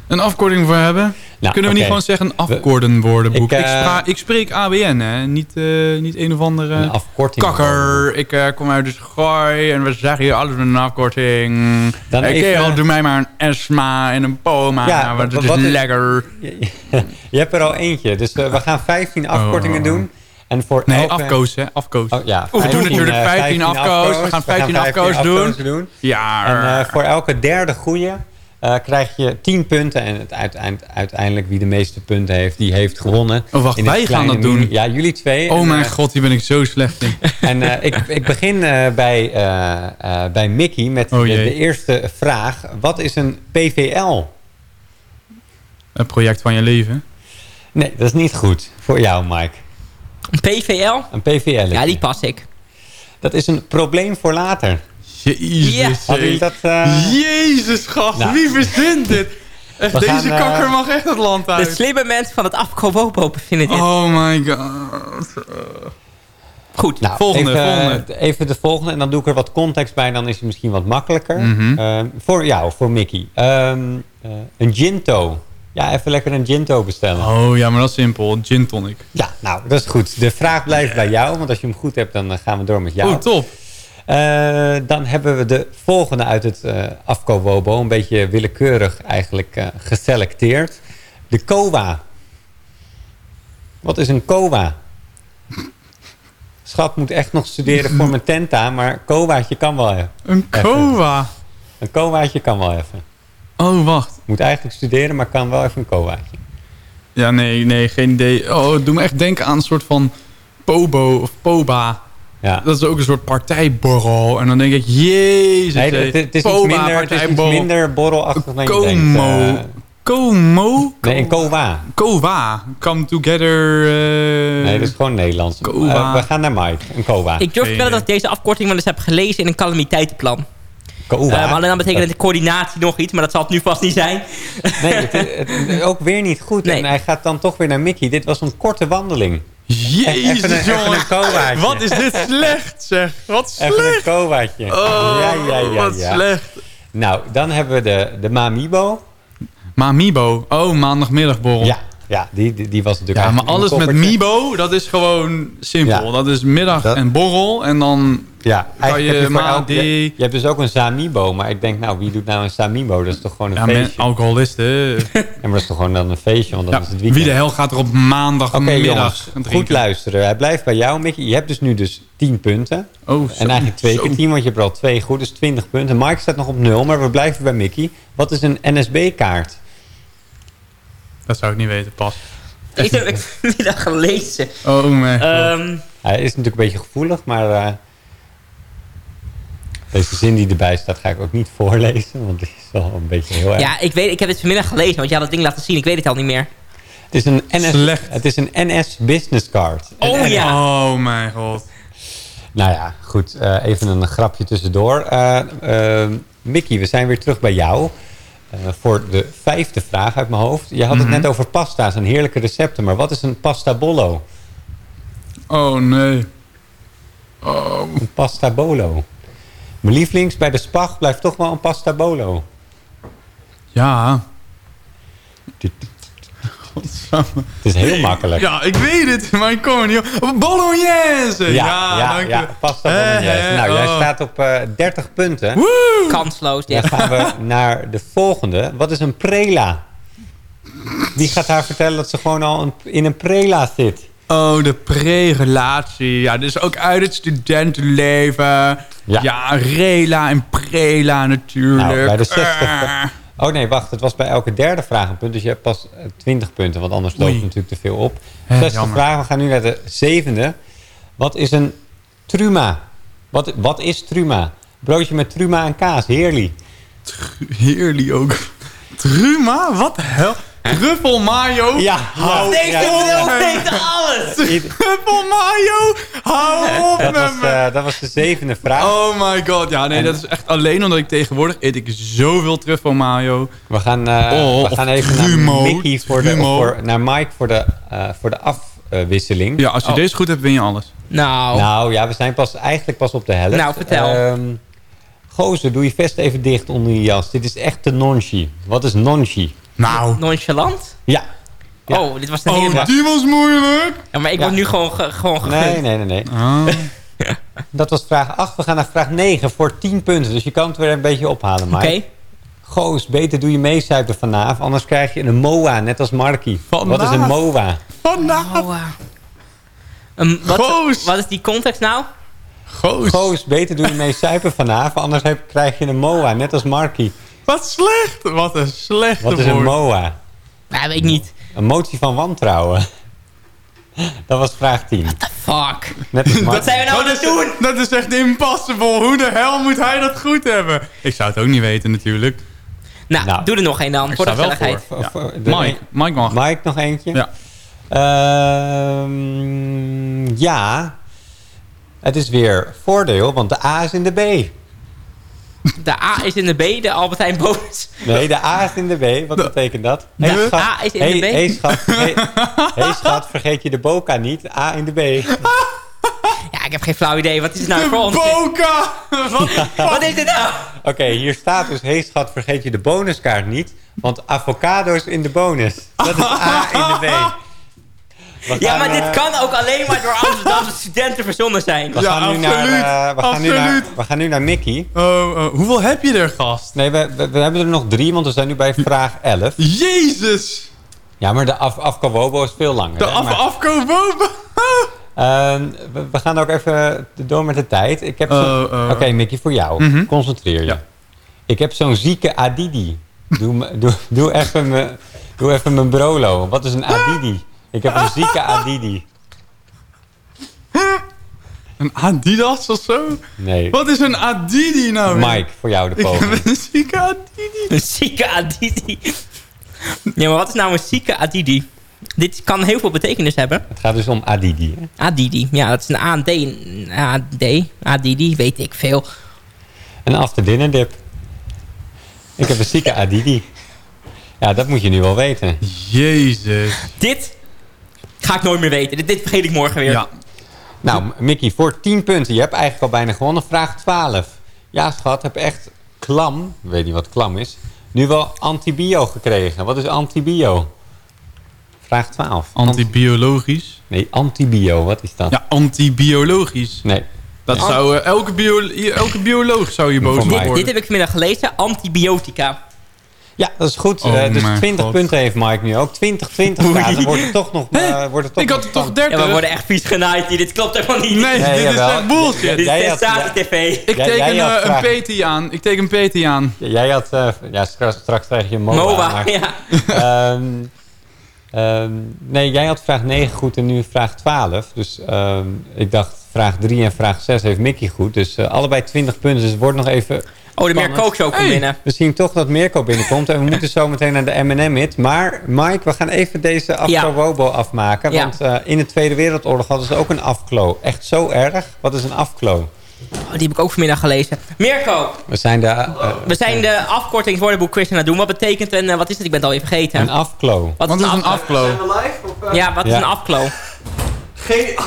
Speaker 10: een afkorting voor hebben?
Speaker 8: Nou,
Speaker 10: Kunnen we niet
Speaker 8: oké.
Speaker 10: gewoon zeggen afkordenwoordenboek?
Speaker 8: Ik,
Speaker 10: Ik,
Speaker 8: eh,
Speaker 10: spra- ik spreek ABN, hè. Niet, eh, niet een of andere
Speaker 8: Een afkorting.
Speaker 10: kakker. Ik eh, kom uit de schooi en we zeggen hier alles met een afkorting.
Speaker 8: Dan
Speaker 10: Hey,
Speaker 8: even-
Speaker 10: kerel, doe mij maar een ESMA en een POMA,
Speaker 8: Ja,
Speaker 10: want het
Speaker 8: wat
Speaker 10: is
Speaker 8: is-
Speaker 10: lekker. (laughs)
Speaker 8: Je, hebt er al eentje. Dus eh, we gaan 15 afkortingen
Speaker 10: Oh.
Speaker 8: doen. En voor
Speaker 10: Nee,
Speaker 8: elke-
Speaker 10: afkoos, hè. Afkoos.
Speaker 8: Oh, ja,
Speaker 10: we doen
Speaker 8: 15,
Speaker 10: natuurlijk
Speaker 8: eh,
Speaker 10: 15 afkoos. We gaan 15 afkoos doen.
Speaker 8: doen.
Speaker 10: Ja.
Speaker 8: En eh, voor elke derde goeie eh, krijg je 10 punten. En het uiteind- uiteindelijk wie de meeste punten heeft, die heeft gewonnen.
Speaker 10: Oh, wacht, wij gaan dat doen?
Speaker 8: Ja, jullie twee.
Speaker 10: Oh
Speaker 8: En,
Speaker 10: mijn
Speaker 8: eh,
Speaker 10: god, hier ben ik zo slecht in. (laughs)
Speaker 8: En eh, ik, ik begin eh, bij, bij Mickey met
Speaker 10: Oh,
Speaker 8: de eerste vraag. Wat is een PVL?
Speaker 10: Een project van je leven.
Speaker 8: Nee, dat is niet goed. Voor jou, Mike.
Speaker 9: Een PVL?
Speaker 8: Een PVL.
Speaker 9: Ja, die pas ik.
Speaker 8: Dat is een probleem voor later.
Speaker 10: Jezus.
Speaker 9: Ja.
Speaker 8: Hadden jullie dat... eh,
Speaker 10: Jezus, gast.
Speaker 8: Nou.
Speaker 10: Wie verzint dit? Echt, deze
Speaker 8: gaan, eh,
Speaker 10: kakker mag echt het land
Speaker 9: De
Speaker 10: uit.
Speaker 9: slimme mensen van het Afkowopo vinden dit.
Speaker 10: Oh my god.
Speaker 9: Goed.
Speaker 8: Nou,
Speaker 10: Volgende,
Speaker 8: even,
Speaker 10: volgende.
Speaker 8: even de volgende. En dan doe ik er wat context bij. Dan is het misschien wat makkelijker.
Speaker 10: Mhm.
Speaker 8: Ehm, voor jou, voor Mickey. Ehm, eh, een ginto. Ja, even lekker een ginto bestellen.
Speaker 10: Oh ja, maar dat is simpel. Gin tonic.
Speaker 8: Ja, nou, dat is goed. De vraag blijft bij jou. Want als je hem goed hebt, dan eh, gaan we door met jou.
Speaker 10: Oh, top.
Speaker 8: Eh, dan hebben we de volgende uit het eh Afko-Wobo. Een beetje willekeurig eigenlijk eh, geselecteerd. De Kowa. Wat is een Kowa? Schat moet echt nog studeren voor mijn tenta, maar Kowaatje kan wel even.
Speaker 10: Een kowa.
Speaker 8: Een Kowaatje kan wel even.
Speaker 10: Oh, wacht.
Speaker 8: Moet eigenlijk studeren, maar kan wel even een Kowaatje.
Speaker 10: Ja, nee, nee, geen idee. Oh, het doet me echt denken aan een soort van Pobo of Poba.
Speaker 8: Ja.
Speaker 10: Dat is ook een soort partijborrel. En dan denk ik, jezus.
Speaker 8: Nee, het, het is minder, het is iets minder borrelachtig dan je denkt.
Speaker 10: Como.
Speaker 8: Eh,
Speaker 10: Como?
Speaker 8: nee, een Kowa.
Speaker 10: Kowa. Come together. eh,
Speaker 8: Nee, dat is gewoon Nederlands.
Speaker 10: Kowa.
Speaker 8: Eh, we gaan naar Mike. Een Kowa.
Speaker 9: Ik durf vertellen dat ik deze afkorting wel eens heb gelezen in een calamiteitenplan.
Speaker 8: Kowa.
Speaker 9: Eh, maar alleen dan betekent de coördinatie nog iets, maar dat zal het nu vast niet zijn.
Speaker 8: Nee, het, het- het- ook weer niet goed.
Speaker 9: Nee.
Speaker 8: En hij gaat dan toch weer naar Mickey. Dit was een korte wandeling.
Speaker 10: Jezus,
Speaker 8: Even een- even
Speaker 10: jongen.
Speaker 8: een.
Speaker 10: Wat is dit slecht, zeg. Wat
Speaker 8: Even een
Speaker 10: slecht.
Speaker 8: kowaatje.
Speaker 10: Oh,
Speaker 8: ja, ja, ja,
Speaker 10: wat
Speaker 8: ja.
Speaker 10: slecht.
Speaker 8: Nou, dan hebben we de, de Mamibo.
Speaker 10: Mamibo. Oh, maandagmiddagborrel.
Speaker 8: Ja, ja die, die, die was natuurlijk
Speaker 10: Ja, maar alles met. Mibo, dat is gewoon simpel.
Speaker 8: Ja.
Speaker 10: Dat is middag
Speaker 8: Dat-
Speaker 10: en borrel. En dan
Speaker 8: Ja, eigenlijk
Speaker 10: je
Speaker 8: heb je, voor
Speaker 10: ma,
Speaker 8: elk- je,
Speaker 10: die...
Speaker 8: je hebt dus ook een Samibo. Maar ik denk, nou, wie doet nou een Samibo? Dat is toch gewoon een
Speaker 10: Ja,
Speaker 8: feestje?
Speaker 10: alcoholisten.
Speaker 8: En maar dat is toch gewoon dan een feestje, want dan
Speaker 10: Ja,
Speaker 8: is het weekend.
Speaker 10: wie de hel gaat er op maandagmiddag drinken?
Speaker 8: goed luisteren. Hij blijft bij jou, Mickey. Je hebt dus nu dus 10 punten.
Speaker 10: Oh, zo,
Speaker 8: En eigenlijk twee
Speaker 10: zo.
Speaker 8: keer 10, want je hebt er al twee goed. Dus 20 punten. Mike staat nog op 0, maar we blijven bij Mickey. Wat is een NSB-kaart?
Speaker 10: Dat zou ik niet weten, pas.
Speaker 9: Ik heb ik vanmiddag gelezen.
Speaker 10: Oh mijn.
Speaker 9: Ehm,
Speaker 8: Hij is natuurlijk een beetje gevoelig, maar... eh, deze zin die erbij staat ga ik ook niet voorlezen. Want die is wel een beetje heel erg.
Speaker 9: ja, ik, weet, ik heb het vanmiddag gelezen, want je had het ding laten zien. Ik weet het al niet meer.
Speaker 8: Het is een NS,
Speaker 10: Slecht.
Speaker 8: het is een NS Business Card.
Speaker 9: Oh ja.
Speaker 10: Oh mijn god.
Speaker 8: Nou ja, goed. eh, even een grapje tussendoor. Eh, eh, Mickey, we zijn weer terug bij jou. eh, voor de vijfde vraag uit mijn hoofd. Je had het
Speaker 10: Mhm.
Speaker 8: net over pasta's en heerlijke recepten. Maar wat is een pasta bollo?
Speaker 10: Oh nee. Oh.
Speaker 8: Een pasta bolo. Mijn lievelings bij de spag blijft toch wel een pasta bolo.
Speaker 10: Ja.
Speaker 8: Het is heel makkelijk.
Speaker 10: Ja, ik weet het, maar ik kom er niet op. Bolognese!
Speaker 8: ja, ja, ja,
Speaker 10: dank je.
Speaker 8: pasta bolognese. Nou, jij
Speaker 10: oh.
Speaker 8: staat op eh 30 punten.
Speaker 10: Woe!
Speaker 9: Kansloos
Speaker 8: Dan gaan we naar de volgende. Wat is een prela? Wie gaat haar vertellen dat ze gewoon al een- in een prela zit?
Speaker 10: Oh, de pre-relatie. Ja, dus ook uit het studentenleven.
Speaker 8: Ja.
Speaker 10: Ja, rela en prela natuurlijk.
Speaker 8: Nou, bij de 60.
Speaker 10: Eh.
Speaker 8: Oh nee, wacht. Het was bij elke derde vraag een punt. Dus je hebt pas eh, 20 punten. Want anders loopt het natuurlijk te veel op.
Speaker 10: Hè,
Speaker 8: 60
Speaker 10: jammer.
Speaker 8: vragen. We gaan nu naar de zevende. Wat is een truma? Wat, wat is truma? Broodje met truma en kaas. Heerlijk.
Speaker 10: Heerlijk ook. Truma? Wat de hel? Truffel mayo?
Speaker 8: Ja,
Speaker 10: hou
Speaker 9: Deze
Speaker 10: ja.
Speaker 9: wil weten alles! (laughs)
Speaker 10: Truffel mayo? Hou op
Speaker 8: Dat
Speaker 10: met
Speaker 8: was,
Speaker 10: me.
Speaker 8: eh, dat was de zevende vraag.
Speaker 10: Oh my god. Ja, nee,
Speaker 8: En-
Speaker 10: dat is echt alleen omdat ik tegenwoordig eet ik zoveel truffel mayo.
Speaker 8: We gaan, eh,
Speaker 10: Oh,
Speaker 8: we gaan even
Speaker 10: trumo,
Speaker 8: naar Mickey voor de, voor, naar Mike voor de, eh, voor de afwisseling.
Speaker 10: Ja, als je
Speaker 8: Oh.
Speaker 10: deze goed hebt, win je alles.
Speaker 9: Nou,
Speaker 8: Nou ja, we zijn pas, eigenlijk pas op de helft.
Speaker 9: Nou, vertel.
Speaker 8: Ehm, gozer, doe je vest even dicht onder je jas. Dit is echt te nonchi. Wat is nonchi?
Speaker 10: Nou.
Speaker 9: nonchalant?
Speaker 8: Ja. Ja.
Speaker 9: Oh, dit was een
Speaker 10: Oh,
Speaker 9: hele...
Speaker 10: die was moeilijk.
Speaker 9: Ja, maar ik
Speaker 8: Ja.
Speaker 9: word nu gewoon, ge- gewoon gegund.
Speaker 8: Nee, nee, nee, nee.
Speaker 10: Oh. (laughs)
Speaker 8: Dat was vraag 8. We gaan naar vraag 9 voor 10 punten. Dus je kan het weer een beetje ophalen,
Speaker 9: Oké.
Speaker 8: Mike. Goos, beter doe je meesuipen vanavond. Anders krijg je een MOA, net als Markie. Wat is een? MOA?
Speaker 10: Vanavond.
Speaker 9: Oh, Ehm, wat,
Speaker 10: Goos.
Speaker 9: wat is die context nou?
Speaker 10: Goos.
Speaker 8: Goos, beter doe je meesuipen vanavond. Anders heb, krijg je een MOA, net als Markie.
Speaker 10: Wat slecht. Wat een slechte
Speaker 8: Wat is een
Speaker 10: woord.
Speaker 8: MOA?
Speaker 9: Ja, weet ik niet.
Speaker 8: Een motie van wantrouwen. Dat was vraag 10.
Speaker 9: The fuck?
Speaker 8: Net als (laughs)
Speaker 9: Wat zijn we nou aan
Speaker 10: Dat
Speaker 9: het
Speaker 10: is,
Speaker 9: doen?
Speaker 10: dat is echt impossible. Hoe de hel moet hij dat goed hebben? Ik zou het ook niet weten natuurlijk.
Speaker 9: Nou,
Speaker 8: Nou,
Speaker 9: doe er nog één dan,
Speaker 10: Ik
Speaker 9: voor de
Speaker 10: sta wel
Speaker 9: gezelligheid.
Speaker 10: voor. Ja.
Speaker 8: eh, de-
Speaker 10: Mike, Mike mag.
Speaker 8: Mike nog eentje?
Speaker 10: Ja.
Speaker 8: Ehm, ja. Het is weer voordeel, want de A is in de B.
Speaker 9: De A is in de B, de Albert Heijn bonus.
Speaker 8: Nee, de A is in de B. Wat betekent dat?
Speaker 9: De
Speaker 8: Hey, schat.
Speaker 9: A is in
Speaker 8: hey,
Speaker 9: de B.
Speaker 8: Hey, schat, (laughs) vergeet, hey, schat, vergeet je de boka niet. A in de B. (laughs)
Speaker 9: Ja, ik heb geen flauw idee. Wat is het nou voor ons?
Speaker 10: Boka! (laughs)
Speaker 9: Wat is dit nou?
Speaker 8: Oké, hier staat dus... Hey, schat, vergeet je de bonuskaart niet. Want avocado's in de bonus. Dat is A in de B.
Speaker 9: Ja, maar dit
Speaker 8: eh,
Speaker 9: kan ook alleen maar door Amsterdamse studenten verzonnen zijn.
Speaker 8: We
Speaker 10: Ja,
Speaker 8: gaan, nu naar, eh, we, gaan nu naar, we gaan nu naar Mickey.
Speaker 10: Oh, oh, hoeveel heb je er, gast?
Speaker 8: Nee, we, we, we hebben er nog drie, want we zijn nu bij vraag 11.
Speaker 10: Jezus!
Speaker 8: Ja, maar de af, afkowobo is veel langer.
Speaker 10: De
Speaker 8: hè,
Speaker 10: af
Speaker 8: maar-. (laughs) Ehm, we, we gaan ook even door met de tijd. Ik heb
Speaker 10: Oh,
Speaker 8: zo-. Oké, Mickey, voor jou.
Speaker 10: Mhm.
Speaker 8: Concentreer je.
Speaker 10: Ja.
Speaker 8: Ik heb zo'n zieke Adidi. Doe, doe, doe, even me, doe even mijn brolo. Wat is een (laughs) Adidi? Ik heb een zieke Adidi.
Speaker 10: Een Adidas of zo?
Speaker 8: Nee.
Speaker 10: Wat is een Adidi nou? weer?
Speaker 8: Mike, voor jou de
Speaker 10: Ik
Speaker 8: poging.
Speaker 10: heb een zieke Adidi.
Speaker 9: Een zieke Adidi. Ja, maar wat is nou een zieke Adidi? Dit kan heel veel betekenis hebben.
Speaker 8: Het gaat dus om Adidi. Hè?
Speaker 9: Adidi. Ja, dat is een A en D. Een AD. Adidi, weet ik veel.
Speaker 8: Een after dinner dip. Ik heb een zieke Adidi. Ja, dat moet je nu wel weten.
Speaker 10: Jezus.
Speaker 9: Dit ga ik nooit meer weten. Dit, dit vergeet ik morgen weer.
Speaker 10: Ja.
Speaker 8: Nou, Mickey, voor 10 punten. Je hebt eigenlijk al bijna gewonnen. Vraag 12. Ja, schat, heb echt klam. Ik weet niet wat klam is. Nu wel antibio gekregen. Wat is antibio? Vraag 12.
Speaker 10: Antibiologisch?
Speaker 8: Nee, antibio. Wat is dat?
Speaker 10: Ja, antibiologisch.
Speaker 8: Nee.
Speaker 10: Dat
Speaker 9: Nee.
Speaker 10: zou eh, elke, bio, elke bioloog zou je boos
Speaker 8: mij.
Speaker 9: Dit,
Speaker 10: worden.
Speaker 9: dit heb ik vanmiddag gelezen. Antibiotica.
Speaker 8: Ja, dat is goed.
Speaker 10: Oh
Speaker 8: Eh, dus
Speaker 10: mijn
Speaker 8: 20
Speaker 10: God.
Speaker 8: punten heeft Mike nu ook. 20, 20
Speaker 9: Oei.
Speaker 8: staat. Dan wordt het toch nog... eh, wordt het toch
Speaker 10: Ik had er toch
Speaker 8: spannend.
Speaker 10: 30.
Speaker 9: Ja, we worden echt vies genaaid hier. Dit klopt helemaal niet.
Speaker 10: Nee,
Speaker 8: Nee,
Speaker 10: dit is echt bullshit.
Speaker 9: Dit is sensatie-tv.
Speaker 10: Ik
Speaker 8: Jij-
Speaker 10: teken
Speaker 8: jij
Speaker 10: eh, een PT aan. Ik teken een PT aan.
Speaker 8: Ja, Jij had... eh, ja, straks, straks krijg je een MOBA.
Speaker 9: MOBA,
Speaker 8: maar-
Speaker 9: ja. (laughs)
Speaker 8: Ehm, ehm, nee, jij had vraag 9 goed en nu vraag 12. Dus ehm, ik dacht vraag 3 en vraag 6 heeft Mickey goed. Dus allebei 20 punten. Dus het wordt nog even...
Speaker 9: Oh, de kookshow komt
Speaker 10: Hey.
Speaker 9: binnen.
Speaker 8: We zien toch dat Mirko binnenkomt. En we moeten zo meteen naar de M&M-hit. Maar Mike, we gaan even deze afklo-wobo afmaken.
Speaker 9: Ja.
Speaker 8: Want eh, in de Tweede Wereldoorlog hadden ze ook een afklo. Echt zo erg? Wat is een afklo?
Speaker 9: Oh, die heb ik ook vanmiddag gelezen. Mirko,
Speaker 8: We zijn de... eh,
Speaker 9: we zijn de afkortingswoordenboek quiz aan het doen. Wat betekent en wat is het? Ik ben het alweer vergeten.
Speaker 8: een afklo.
Speaker 9: Wat
Speaker 10: Wat is een afklo?
Speaker 9: Ja, wat is een afklo?
Speaker 12: Geen...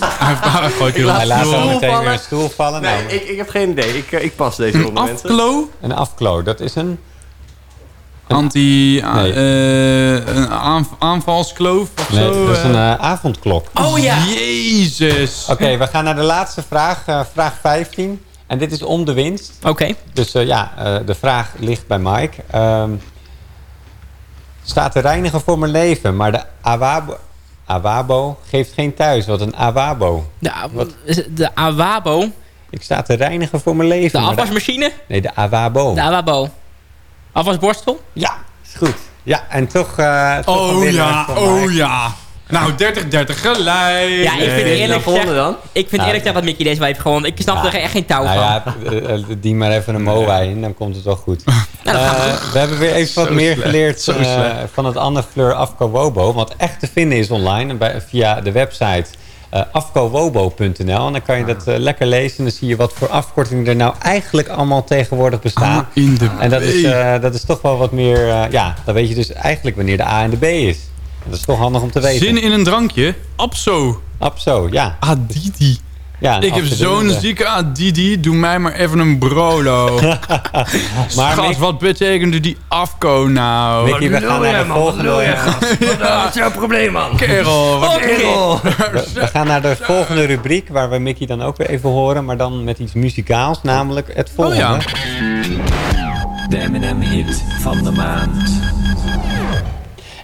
Speaker 10: Hij gooit hier
Speaker 8: Hij
Speaker 10: op
Speaker 8: laat zo meteen weer een stoel vallen.
Speaker 12: Nee,
Speaker 8: Nou,
Speaker 12: ik, ik heb geen idee. Ik, eh, ik pas deze
Speaker 10: Een
Speaker 12: onder mensen.
Speaker 10: afklo?
Speaker 8: Een afklo, dat is een...
Speaker 10: Anti...
Speaker 8: Nee.
Speaker 10: eh, een aanv- aanvalskloof of
Speaker 8: Nee,
Speaker 10: zo?
Speaker 8: dat is
Speaker 10: eh.
Speaker 8: een eh, avondklok.
Speaker 9: Oh ja.
Speaker 10: Jezus.
Speaker 8: Oké, we gaan naar de laatste vraag. eh, vraag 15. En dit is om de winst.
Speaker 9: Oké.
Speaker 8: Dus eh, ja, eh, de vraag ligt bij Mike. Ehm, staat te reinigen voor mijn leven, maar de awabo, geeft geen thuis. Wat een awabo.
Speaker 9: De, de Awabo.
Speaker 8: Ik sta te reinigen voor mijn leven.
Speaker 9: De
Speaker 8: maar
Speaker 9: afwasmachine.
Speaker 8: nee, de awabo.
Speaker 9: De Awabo. Afwasborstel.
Speaker 8: Ja, is goed. Ja, en toch... eh, toch
Speaker 10: Oh ja, oh ja. Nou, 30-30 gelijk.
Speaker 9: Ja, ik vind eerlijk gezegd...
Speaker 12: dan?
Speaker 9: Ik vind eerlijk gezegd dat Mickey deze wel heeft gewonnen. Ik snap er echt geen touw
Speaker 8: Nou
Speaker 9: van.
Speaker 8: ja, eh, eh, die maar even een MOA in, dan komt het wel goed. (laughs)
Speaker 9: Nou, we
Speaker 8: Eh, we hebben weer even wat
Speaker 10: Zo
Speaker 8: meer
Speaker 10: slecht,
Speaker 8: geleerd van het Anne Fleur Afkowobo. Wat echt te vinden is online bij, via de website afkowobo.nl. En dan kan je dat lekker lezen. En dan zie je wat voor afkortingen er nou eigenlijk allemaal tegenwoordig bestaan.
Speaker 10: Ah, in de
Speaker 8: En dat is,
Speaker 10: B.
Speaker 8: eh, dat is toch wel wat meer... eh, ja, dan weet je dus eigenlijk wanneer de A en de B is. Dat is toch handig om te weten.
Speaker 10: Zin in een drankje? Abso.
Speaker 8: Abso, ja.
Speaker 10: Adidi.
Speaker 8: ja
Speaker 10: Ik heb zo'n zieke Adidi. Doe mij maar even een brolo. (laughs)
Speaker 8: Maar
Speaker 10: Schat,
Speaker 8: Mick-
Speaker 10: wat betekent die afko nou?
Speaker 8: Mickey, we gaan naar de volgende...
Speaker 12: Wat is jouw probleem, man?
Speaker 10: Kerel, wat
Speaker 12: Kerel.
Speaker 8: We, we gaan naar de volgende rubriek, waar we Mickey dan ook weer even horen, maar dan met iets muzikaals, namelijk het volgende.
Speaker 10: ja.
Speaker 7: De M&M-hit van de maand.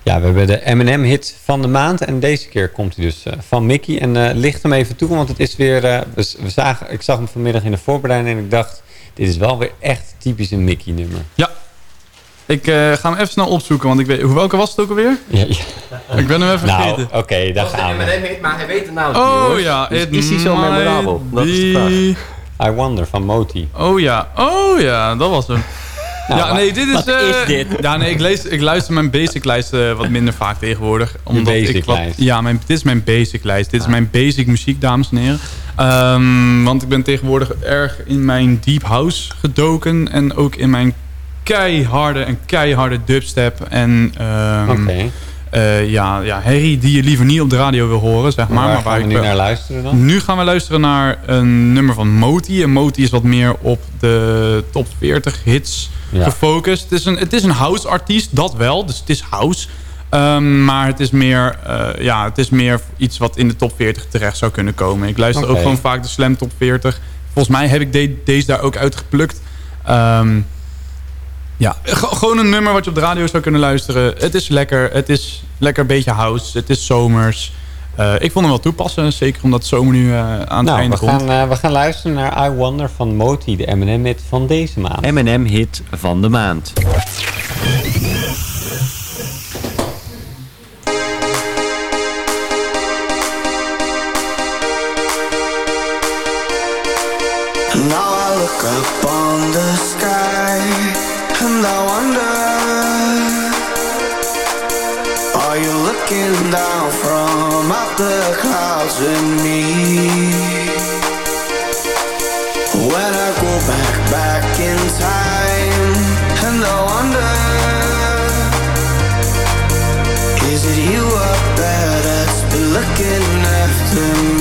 Speaker 8: Ja, we hebben de M&M-hit van de maand en deze keer komt hij dus eh, van Mickey. En eh, licht hem even toe, want het is weer... eh, we, we zagen, ik zag hem vanmiddag in de voorbereiding en ik dacht, dit is wel weer echt typisch een Mickey-nummer.
Speaker 10: Ja. Ik eh, ga hem even snel opzoeken, want ik weet... Hoe, welke was het ook alweer?
Speaker 8: Ja, ja.
Speaker 10: Ik ben hem even
Speaker 8: Nou,
Speaker 10: vergeten.
Speaker 8: oké, daar
Speaker 12: Dat is
Speaker 8: gaan
Speaker 12: de
Speaker 8: we.
Speaker 12: M&M-hit, maar hij weet het nou
Speaker 10: Oh ja,
Speaker 12: Dus
Speaker 10: it
Speaker 12: is hij zo memorabel? Dat is de vraag.
Speaker 8: I Wonder van Moti.
Speaker 10: Oh ja, oh ja, dat was hem. Ja, nee, dit is...
Speaker 9: wat
Speaker 10: eh,
Speaker 9: is dit?
Speaker 10: Ja, nee, ik, lees, ik luister mijn basic lijst eh, wat minder vaak tegenwoordig. Omdat ik
Speaker 8: basic
Speaker 10: wat,
Speaker 8: lijst?
Speaker 10: Ja, mijn, dit is mijn basic lijst. Dit is mijn basic muziek, dames en heren. Ehm, want ik ben tegenwoordig erg in mijn deep house gedoken. En ook in mijn keiharde en keiharde dubstep. En ehm,
Speaker 8: Oké.
Speaker 10: eh, ja, ja, herrie die je liever niet op de radio wil horen, zeg maar.
Speaker 8: Maar waar
Speaker 10: maar
Speaker 8: gaan we
Speaker 10: ik
Speaker 8: nu naar luisteren dan?
Speaker 10: nu gaan we luisteren naar een nummer van Moti. En Moti is wat meer op de top 40 hits
Speaker 8: Ja.
Speaker 10: gefocust. Het is, een, het is een house artiest, dat wel. Dus het is house. Ehm, maar het is, meer, eh, ja, het is meer iets wat in de top 40 terecht zou kunnen komen. Ik luister ook gewoon vaak de Slam top 40. Volgens mij heb ik de- deze daar ook uitgeplukt. Ehm, ja, gewoon een nummer wat je op de radio zou kunnen luisteren. Het is lekker. Het is lekker een beetje house. Het is zomers. Eh, ik vond hem wel toepassen. Zeker omdat het zomer nu eh, aan het
Speaker 8: Nou,
Speaker 10: einde
Speaker 8: we
Speaker 10: komt.
Speaker 8: gaan, eh, we gaan luisteren naar I Wonder van Moti, de M&M-hit van deze maand.
Speaker 13: M&M-hit van de maand.
Speaker 14: Now I look up on the sky and I wonder Are you looking down from out the clouds at me? When I go back, back in time and I wonder Is it you up there that's been looking after me?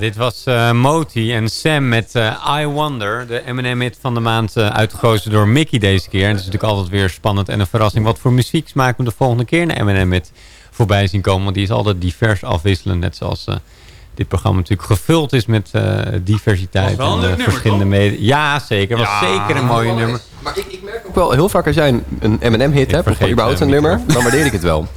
Speaker 8: Dit was eh, Moti en Sam met eh, I Wonder. De M&M-hit van de maand eh, uitgekozen door Mickey deze keer. En het is natuurlijk altijd weer spannend en een verrassing. Wat voor muziek smaak we de volgende keer een M&M-hit voorbij zien komen. Want die is altijd divers afwisselend. Net zoals eh, dit programma natuurlijk gevuld is met eh, diversiteit.
Speaker 10: Was wel een
Speaker 8: en
Speaker 10: nummer,
Speaker 8: verschillende media. Ja, zeker. Was zeker een mooie nummer.
Speaker 12: Maar ik, ik merk ook wel heel vaak als jij een, een M&M-hit hebt, of überhaupt een nummer, dan waardeer ik het wel.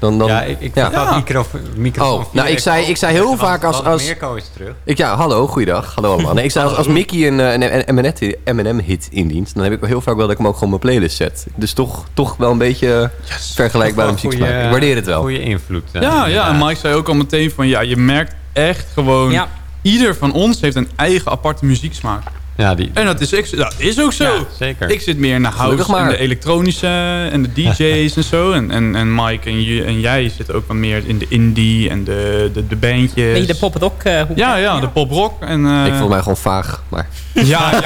Speaker 12: Dan, dan,
Speaker 8: Ja, ik, ik ja. had micro, microfoon.
Speaker 12: Oh, nou, ik zei, ik zei heel vaak als... als
Speaker 8: Mirko is terug.
Speaker 12: ik, ja, hallo, goeiedag. Hallo allemaal. Nee, ik zei als, als Mickey een, eh, een M&M M&M-hit indient, dan heb ik wel heel vaak wel dat ik hem ook gewoon op mijn playlist zet. Dus toch, toch wel een beetje vergelijkbare muziek Ik waardeer het wel.
Speaker 8: Goede invloed. eh,
Speaker 10: Ja, ja, en. Mike zei ook al meteen van... Ja, je merkt
Speaker 15: echt gewoon...
Speaker 9: Ja.
Speaker 15: Ieder van ons heeft een eigen aparte muzieksmaak.
Speaker 8: Ja, die,
Speaker 15: En dat is, dat is ook zo.
Speaker 8: Ja, zeker.
Speaker 15: Ik zit meer in de
Speaker 12: Gelukkig
Speaker 15: house en de elektronische en de DJ's en zo. En, en, en Mike en, je, en jij zitten ook wat meer in de indie en de, de, de bandjes.
Speaker 9: Je, de pop-rock uh, hoek.
Speaker 15: Ja, ja, de poprock. En, eh,
Speaker 12: Ik voel mij gewoon vaag, maar...
Speaker 15: Ja, ja,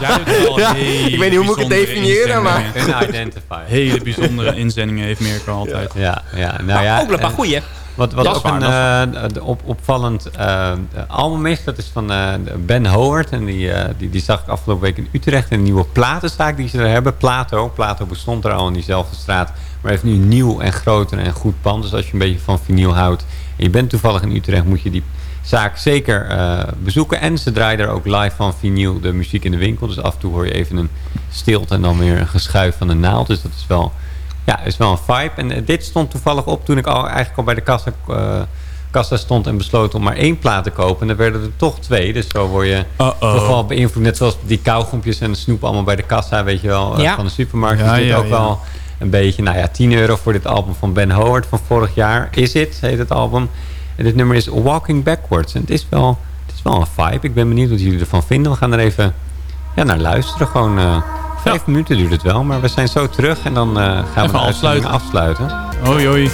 Speaker 15: jij hebt wel (laughs)
Speaker 12: Ja, ik weet niet hoe moet ik het definiëren, maar-
Speaker 15: inzendingen.
Speaker 8: Een identifier. (laughs)
Speaker 15: Hele bijzondere inzendingen heeft Mirko altijd.
Speaker 8: Ja, ja, nou ja.
Speaker 9: ook wel een paar goeie.
Speaker 8: Wat, wat ook
Speaker 15: waar,
Speaker 8: een eh, op, opvallend eh, album is, dat is van eh, Ben Howard. En die, die, die zag ik afgelopen week in Utrecht. Een nieuwe platenzaak die ze er hebben. Plato. Plato bestond er al in diezelfde straat. Maar heeft nu nieuw en groter en goed pand. Dus als je een beetje van vinyl houdt en je bent toevallig in Utrecht, moet je die zaak zeker bezoeken. En ze draaien er ook live van vinyl de muziek in de winkel. Dus af en toe hoor je even een stilte en dan weer een geschuif van de naald. Dus dat is wel, ja, is wel een vibe. En eh, dit stond toevallig op toen ik al, eigenlijk al bij de kassa, eh, kassa stond en besloot om maar één plaat te kopen. En dan werden er toch twee. Dus zo word je toch wel beïnvloed. Net zoals die kauwgompjes en snoep allemaal bij de kassa, weet je wel, eh,
Speaker 9: Ja.
Speaker 8: van de supermarkt.
Speaker 15: Ja,
Speaker 8: is dit
Speaker 15: ja,
Speaker 8: ook
Speaker 15: ja.
Speaker 8: wel een beetje, nou ja, 10 euro voor dit album van Ben Howard van vorig jaar. Is It, heet het album. En dit nummer is Walking Backwards. En het is wel, het is wel een vibe. Ik ben benieuwd wat jullie ervan vinden. We gaan er even ja, naar luisteren. Gewoon eh, vijf minuten duurt het wel. Maar we zijn zo terug en dan eh, gaan we de
Speaker 15: afsluiten.
Speaker 8: afsluiten.
Speaker 15: Hoi, hoi.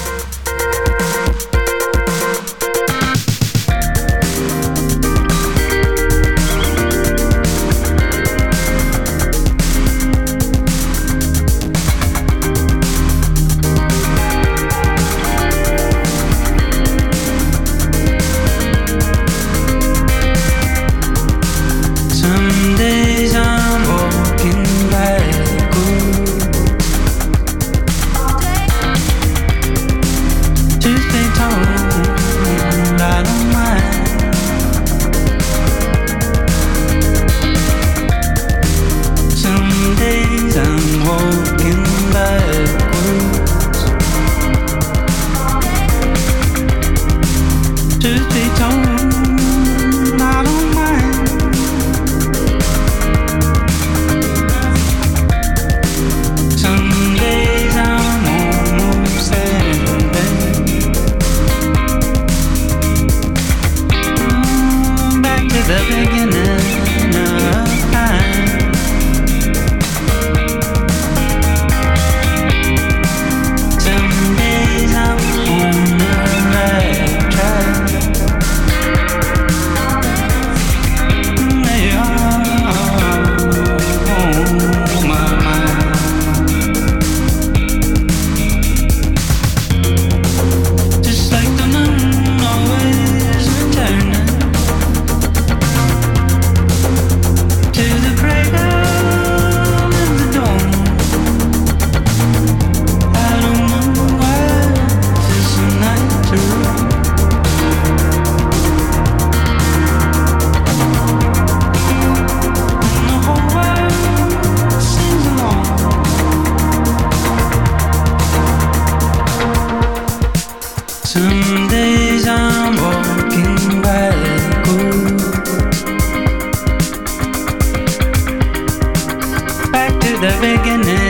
Speaker 16: The beginning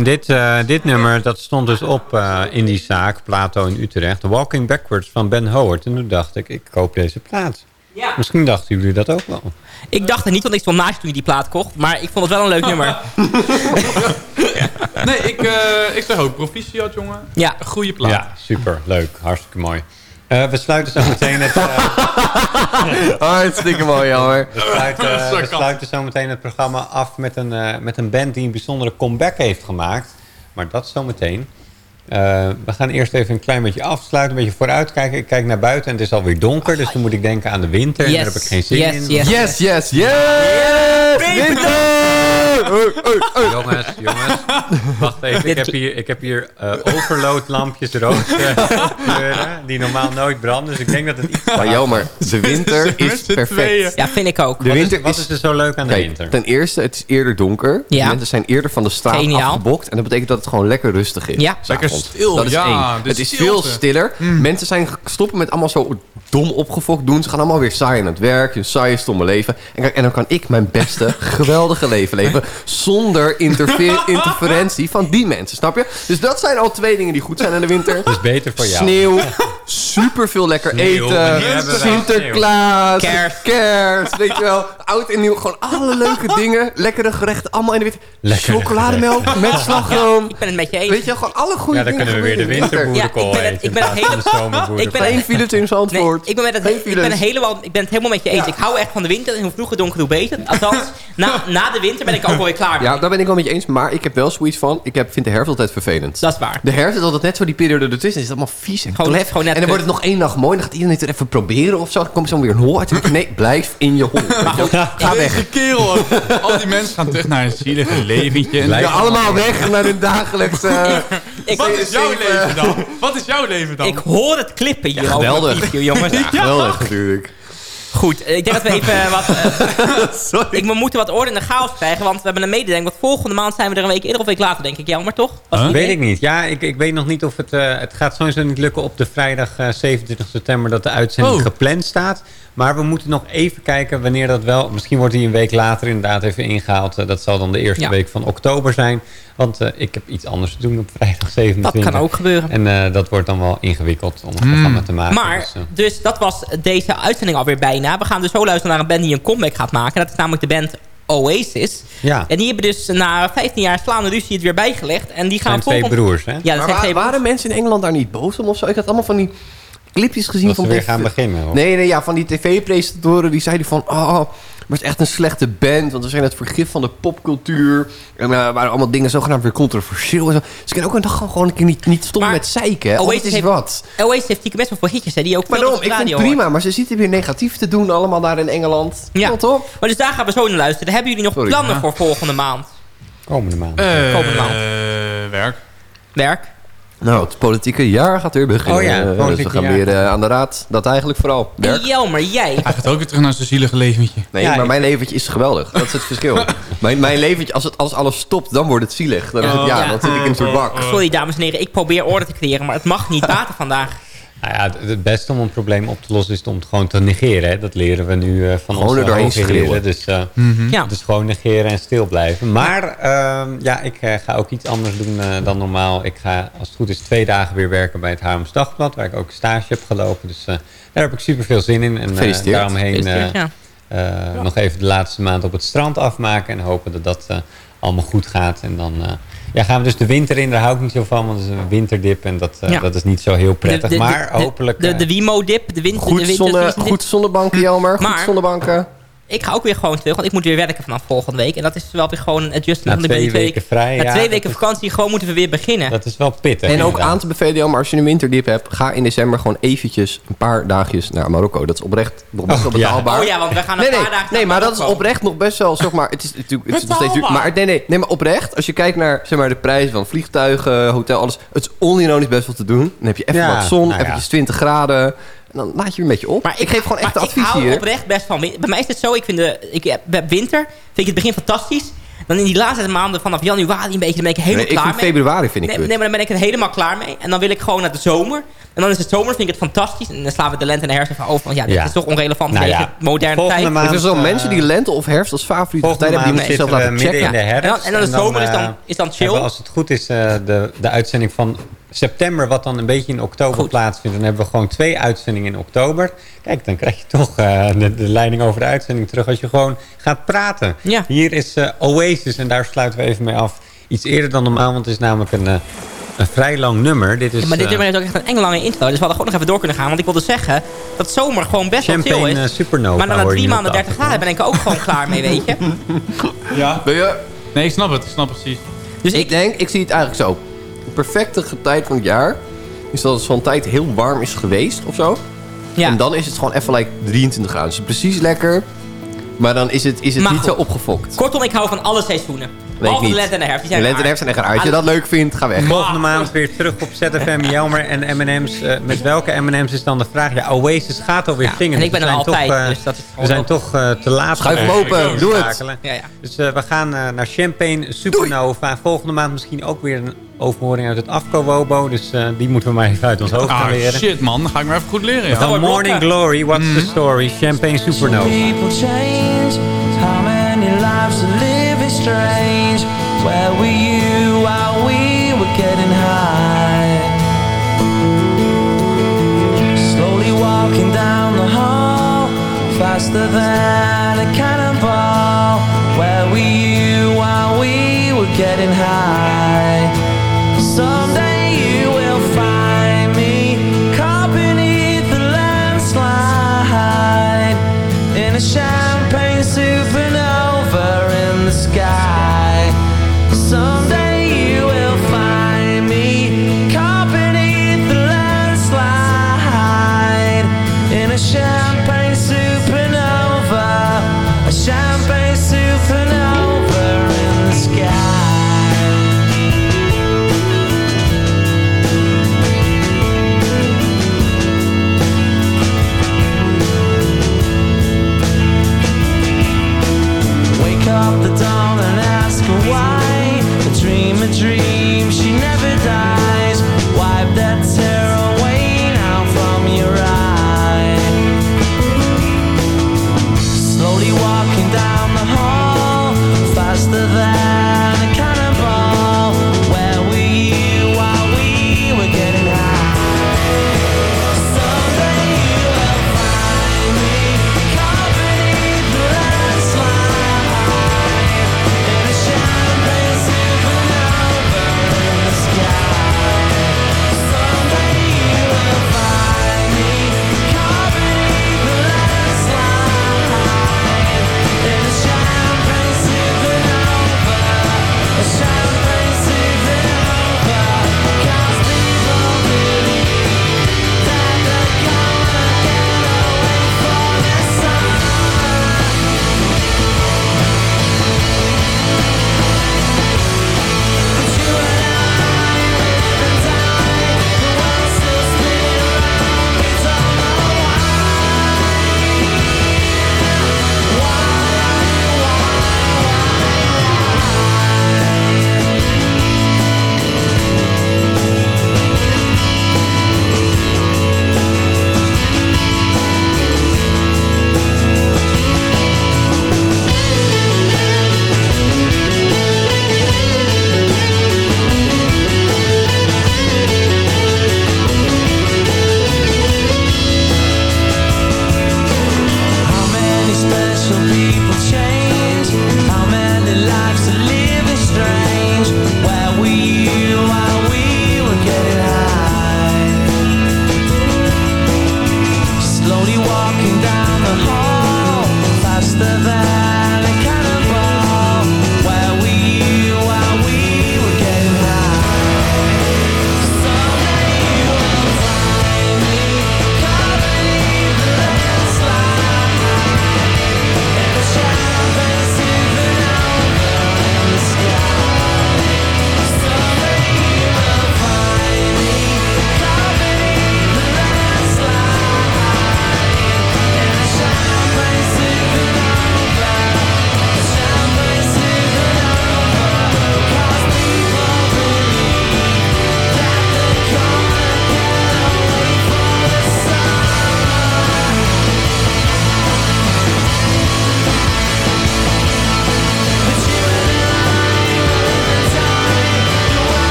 Speaker 8: en dit, eh, dit nummer dat stond dus op eh, in die zaak, Plato in Utrecht. The Walking Backwards van Ben Howard. En toen dacht ik, ik koop deze plaat.
Speaker 9: Ja.
Speaker 8: Misschien dachten jullie dat ook wel.
Speaker 9: Ik dacht het niet, want ik stond naast je toen je die plaat kocht. Maar ik vond het wel een leuk nummer. (laughs)
Speaker 10: Nee, ik, eh, ik zeg ook proficiat, jongen.
Speaker 9: Ja.
Speaker 10: Goeie plaat.
Speaker 8: Ja, super, leuk, hartstikke mooi. Eh, we sluiten zo meteen het... eh, (laughs)
Speaker 12: Hartstikke mooi, jammer.
Speaker 8: We sluiten, (laughs) we sluiten zo meteen het programma af met een, eh, met een band die een bijzondere comeback heeft gemaakt. Maar dat zo meteen. Eh, we gaan eerst even een klein beetje afsluiten, een beetje vooruitkijken. Ik kijk naar buiten en het is alweer donker, dus dan moet ik denken aan de winter. En
Speaker 9: Yes,
Speaker 8: daar heb ik geen zin
Speaker 9: yes,
Speaker 8: in.
Speaker 9: yes.
Speaker 12: Yes, yes, yes! Winter!
Speaker 8: Jongens, jongens. Wacht even, ik heb hier, ik heb hier eh, overloadlampjes rood eh, kleuren, die normaal nooit branden. Dus ik denk dat het iets...
Speaker 12: Maar jammer, de winter (laughs) is perfect.
Speaker 9: Ja, vind ik ook.
Speaker 12: De
Speaker 8: Wat is,
Speaker 12: winter
Speaker 8: wat is er zo leuk aan de
Speaker 12: Kijk,
Speaker 8: winter?
Speaker 12: ten eerste, het is eerder donker.
Speaker 9: Ja.
Speaker 12: De mensen zijn eerder van de straat
Speaker 9: Geniaal.
Speaker 12: afgebokt. En dat betekent dat het gewoon lekker rustig is.
Speaker 9: Ja.
Speaker 10: Lekker stil,
Speaker 12: Dat is
Speaker 10: ja,
Speaker 12: één. Het is
Speaker 10: stilte.
Speaker 12: veel stiller. Mensen zijn stoppen met allemaal zo dom opgefokt doen. Ze gaan allemaal weer saai aan het werk. Een saaie, stomme leven. En, kijk, en dan kan ik mijn beste, (laughs) geweldige leven leven. Zonder interfe- (laughs) interferentie van die mensen, snap je? Dus dat zijn al twee dingen die goed zijn in de winter.
Speaker 8: Dat is beter voor jou.
Speaker 12: Sneeuw, (laughs) super veel lekker
Speaker 8: Sneeuw,
Speaker 12: eten, Sinterklaas,
Speaker 9: Kerst.
Speaker 12: kerst, weet je wel. Oud en nieuw, gewoon alle leuke dingen. Lekkere gerechten, allemaal in de winter.
Speaker 8: Lekkere
Speaker 12: Chocolademelk met slagroom.
Speaker 9: Ik ben het met je eens.
Speaker 12: Weet je, gewoon alle goede
Speaker 8: Ja, dan
Speaker 12: dingen.
Speaker 8: kunnen we weer de
Speaker 12: in
Speaker 9: Ja, ik ben het- ik ben het. Ik ben het-
Speaker 12: files in
Speaker 9: Nee, Ik ben, met het, ik, ben helemaal, ik ben het helemaal met je eens. Ik hou echt van de winter. En hoe vroeger donker, hoe beter. Althans, na, (laughs) na de winter ben ik ook wel weer klaar mee.
Speaker 12: Ja, daar ben ik wel met je eens. Maar ik heb wel zoiets van... Ik heb, vind de herfst altijd vervelend.
Speaker 9: Dat is waar.
Speaker 12: De herfst is altijd net zo die periode ertussen. Het is allemaal vies en
Speaker 9: Gewoon-
Speaker 12: klef.
Speaker 9: gewoon net
Speaker 12: en dan wordt het nog één dag mooi. Dan gaat iedereen het er even proberen of zo. Dan komt zo weer een hol uit. Nee, blijf in je hol. Ga weg.
Speaker 10: Kerel, al die mensen gaan terug naar een zielige leventje. En
Speaker 12: Ja, allemaal weg naar hun dagelijkse... (laughs)
Speaker 9: Ik,
Speaker 10: Wat is jouw leven dan? Wat is jouw leven dan?
Speaker 9: ik hoor het klippen hier
Speaker 12: Ja, geweldig.
Speaker 9: het jongens.
Speaker 12: Ja, geweldig natuurlijk.
Speaker 9: Goed, ik denk dat we (laughs) even wat... eh, (laughs)
Speaker 12: Sorry.
Speaker 9: ik, we moeten wat orde in de chaos krijgen, want we hebben een mededeling. Want volgende maand zijn we er een week eerder of een week later, denk ik. Ja, maar toch? Het niet
Speaker 8: Weet ik niet. Ja, ik, ik weet nog niet of het... eh, het gaat sowieso niet lukken op de vrijdag eh, 27 september... dat de uitzending
Speaker 10: Oh.
Speaker 8: gepland staat. Maar we moeten nog even kijken wanneer dat wel... Misschien wordt die een week later inderdaad even ingehaald. Eh, dat zal dan de eerste
Speaker 9: Ja.
Speaker 8: week van oktober zijn. Want eh, ik heb iets anders te doen op vrijdag (laughs) 27.
Speaker 9: Dat kan ook gebeuren.
Speaker 8: En eh, dat wordt dan wel ingewikkeld om een programma te maken.
Speaker 9: Maar,
Speaker 8: Dus, eh,
Speaker 9: dus dat was deze uitzending alweer bijna. We gaan dus zo luisteren naar een band die een comeback gaat maken. Dat is namelijk de band Oasis.
Speaker 8: ja,
Speaker 9: En die hebben dus na 15 jaar slaande ruzie het weer bijgelegd. En die gaan
Speaker 8: zijn twee broers, hè?
Speaker 9: Ja, dat
Speaker 12: Maar
Speaker 9: zijn
Speaker 12: wa-
Speaker 9: twee broers.
Speaker 12: waren mensen in Engeland daar niet boos om of zo? Ik had allemaal van die clipjes gezien
Speaker 8: Dat
Speaker 12: van...
Speaker 8: ze weer gaan beginnen. hoor.
Speaker 12: Nee, nee, ja, van die tv-presentatoren die zeiden van... Oh, maar het is echt een slechte band, want we zijn het vergif van de popcultuur. En uh, waren allemaal dingen zogenaamd weer controversieel en zo. Ze kunnen ook een dag gewoon, gewoon een keer niet, niet stoppen
Speaker 9: Maar
Speaker 12: met zeiken.
Speaker 9: Oasis
Speaker 12: is
Speaker 9: heeft-
Speaker 12: wat.
Speaker 9: Oasis heeft stiekem best wel veel hitjes, hè, die ook
Speaker 12: Maar
Speaker 9: veel
Speaker 12: daarom,
Speaker 9: de
Speaker 12: ik vind het prima, maar ze zitten weer negatief te doen allemaal daar in Engeland.
Speaker 9: Ja.
Speaker 12: Tot op.
Speaker 9: Maar dus daar gaan we zo naar luisteren. Hebben jullie nog
Speaker 12: Sorry.
Speaker 9: plannen
Speaker 10: Ja.
Speaker 9: voor volgende maand?
Speaker 8: Komende maand.
Speaker 10: Eh,
Speaker 9: Komende maand.
Speaker 10: werk.
Speaker 9: Werk?
Speaker 12: Nou, het politieke jaar gaat weer beginnen.
Speaker 8: Oh ja,
Speaker 12: Eh, dus we gaan
Speaker 8: jaar.
Speaker 12: weer eh, aan de raad. Dat eigenlijk vooral.
Speaker 9: En
Speaker 12: Werk.
Speaker 9: Jelmer, jij?
Speaker 10: Hij gaat ook weer terug naar zijn zielige leventje.
Speaker 12: Nee,
Speaker 8: Ja,
Speaker 12: maar mijn leventje is geweldig. Dat is het verschil. (laughs) mijn, mijn leventje, als, het, als alles stopt, dan wordt het zielig. Dan, is het,
Speaker 10: Oh.
Speaker 12: ja,
Speaker 9: Ja.
Speaker 12: dan zit ik in een soort bak.
Speaker 9: Sorry dames en heren, ik probeer orde te creëren, maar het mag niet (laughs) baten vandaag.
Speaker 8: Nou ja, het, beste om een probleem op te lossen is om het gewoon te negeren. Hè. Dat leren we nu eh, van
Speaker 12: Gewoon
Speaker 8: onze
Speaker 12: er doorheen
Speaker 8: hoge heren.
Speaker 12: schreeuwen.
Speaker 8: Dus, eh,
Speaker 9: Ja.
Speaker 8: dus gewoon negeren en stil blijven. Maar ehm, ja, ik eh, ga ook iets anders doen eh, dan normaal. Ik ga, als het goed is, twee dagen weer werken bij het Haarlems Dagblad. Waar ik ook stage heb gelopen. Dus eh, daar heb ik super veel zin in. En eh, daaromheen eh,
Speaker 9: ja.
Speaker 8: eh, nog even de laatste maand op het strand afmaken. En hopen dat dat eh, allemaal goed gaat. En dan eh, ja, gaan we dus de winter in. Daar hou ik niet zo van. Want het is een winterdip. En dat, eh,
Speaker 9: Ja.
Speaker 8: dat is niet zo heel prettig.
Speaker 9: De- de-
Speaker 8: maar
Speaker 9: de-
Speaker 8: hopelijk...
Speaker 9: De,
Speaker 8: eh,
Speaker 9: de Wimo-dip, de winter, de
Speaker 12: Goed,
Speaker 9: winter
Speaker 12: zonne, goed zonnebanken, Jelmer. Goed
Speaker 9: Maar-
Speaker 12: zonnebanken.
Speaker 9: Ik ga ook weer gewoon terug, want ik moet weer werken vanaf volgende week. En dat is wel weer gewoon een adjustment.
Speaker 8: Na twee
Speaker 9: die
Speaker 8: weken vrij,
Speaker 9: Na
Speaker 8: ja,
Speaker 9: twee weken
Speaker 8: is-
Speaker 9: vakantie, gewoon moeten we weer beginnen.
Speaker 8: Dat is wel pittig.
Speaker 12: En ook
Speaker 8: inderdaad.
Speaker 12: aan te bevelen, Jelmer, als je een winterdip hebt, ga in december gewoon eventjes een paar dagjes naar Marokko. Dat is oprecht nog best wel
Speaker 8: Oh, ja.
Speaker 12: betaalbaar.
Speaker 9: Oh ja, want we gaan een
Speaker 12: Nee,
Speaker 9: paar
Speaker 12: nee,
Speaker 9: dagen
Speaker 12: nee,
Speaker 9: naar
Speaker 12: maar dat is oprecht nog best wel, zeg maar, het is natuurlijk het is nog steeds duur. Maar nee, nee, nee, maar oprecht, als je kijkt naar zeg maar, de prijzen van vliegtuigen, hotel, alles, het is onironisch best wel te doen. Dan heb je even
Speaker 8: Ja,
Speaker 12: wat zon,
Speaker 8: nou ja.
Speaker 12: eventjes 20 graden, en dan laat je weer een beetje op.
Speaker 9: Maar
Speaker 12: ik, geef gewoon echt advies
Speaker 9: Ik hou
Speaker 12: hier.
Speaker 9: oprecht best van Bij mij is het zo, ik vind de, ik bij winter vind ik het begin fantastisch. Dan in die laatste maanden vanaf januari een beetje, dan ben ik er helemaal
Speaker 12: Nee, ik
Speaker 9: klaar
Speaker 12: vind
Speaker 9: mee.
Speaker 12: februari vind ik
Speaker 9: nee, nee, maar dan ben ik er helemaal klaar mee. En dan wil ik gewoon naar de zomer. En dan is het zomer, vind ik het fantastisch. En dan slaan we de lente en de herfst even over. Van ja, dit
Speaker 8: Ja.
Speaker 9: is toch onrelevant
Speaker 8: Nou
Speaker 9: tegen
Speaker 8: ja,
Speaker 9: moderne
Speaker 8: volgende
Speaker 9: tijd.
Speaker 8: maand,
Speaker 12: Er zijn zo
Speaker 8: eh,
Speaker 12: mensen die lente of herfst als favoriete
Speaker 8: Volgende
Speaker 12: tijd hebben. Die
Speaker 8: maand
Speaker 12: moeten zelf
Speaker 8: we
Speaker 12: laten
Speaker 8: midden in
Speaker 12: checken.
Speaker 8: de herfst.
Speaker 9: En dan- en dan de zomer is dan-
Speaker 8: eh,
Speaker 9: is dan chill.
Speaker 8: Als het goed is, eh, de, de uitzending van september... wat dan een beetje in oktober plaatsvindt. Dan hebben we gewoon twee uitzendingen in oktober. Kijk, dan krijg je toch eh, de, de leiding over de uitzending terug... als je gewoon gaat praten. Hier is eh, Oasis en daar sluiten we even mee af. Iets eerder dan normaal, want het is namelijk een, eh, een vrij lang nummer. Dit is,
Speaker 9: Ja, maar dit
Speaker 8: eh,
Speaker 9: nummer heeft ook echt een enge lange intro. Dus we hadden gewoon nog even door kunnen gaan. Want ik wilde zeggen dat zomer gewoon best wel chill
Speaker 8: Champagne
Speaker 9: is.
Speaker 8: eh, Supernova
Speaker 9: maar na
Speaker 8: je
Speaker 9: drie maanden
Speaker 8: de
Speaker 9: 30 graden ben ik er ook gewoon (laughs) klaar mee, weet je.
Speaker 10: Ja. Nee, ik snap het. Ik snap precies.
Speaker 9: Dus
Speaker 12: ik, denk, ik zie het eigenlijk zo. De perfecte tijd van het jaar is dat het zo'n tijd heel warm is geweest of zo. En dan is het gewoon even like 23 graden. Dus precies lekker. Maar dan is het, is het
Speaker 9: Maar
Speaker 12: niet
Speaker 9: goed.
Speaker 12: zo opgefokt.
Speaker 9: Kortom, ik hou van alle seizoenen.
Speaker 12: Nee, ik niet.
Speaker 9: en zijn
Speaker 12: en echt raar. Als je dat leuk vindt, ga weg.
Speaker 8: Volgende maand weer terug op ZFM Jelmer en M&M's. Eh, met welke M&M's is dan de vraag? Ja, Oasis gaat alweer zingen.
Speaker 9: en ik ben er
Speaker 8: we zijn
Speaker 9: altijd,
Speaker 8: toch, eh,
Speaker 9: dus dat is
Speaker 8: we zijn toch eh, te laat.
Speaker 12: Schuif hem open, doe het.
Speaker 8: Schakelen.
Speaker 9: Ja, ja.
Speaker 8: Dus we gaan naar Champagne Supernova. Volgende maand misschien ook weer een overhoring uit het Afko-Wobo. Dus die moeten we maar even uit ons hoofd gaan
Speaker 10: Ah,
Speaker 8: leren.
Speaker 10: shit man. Dan ga ik maar even goed leren. Ja.
Speaker 8: Morning Glory, What's
Speaker 12: Mm.
Speaker 8: the Story? Champagne Supernova.
Speaker 14: Strange? Where were you while we were getting high? Slowly walking down the hall, faster than a cannonball. Where were you while we were getting high? Someday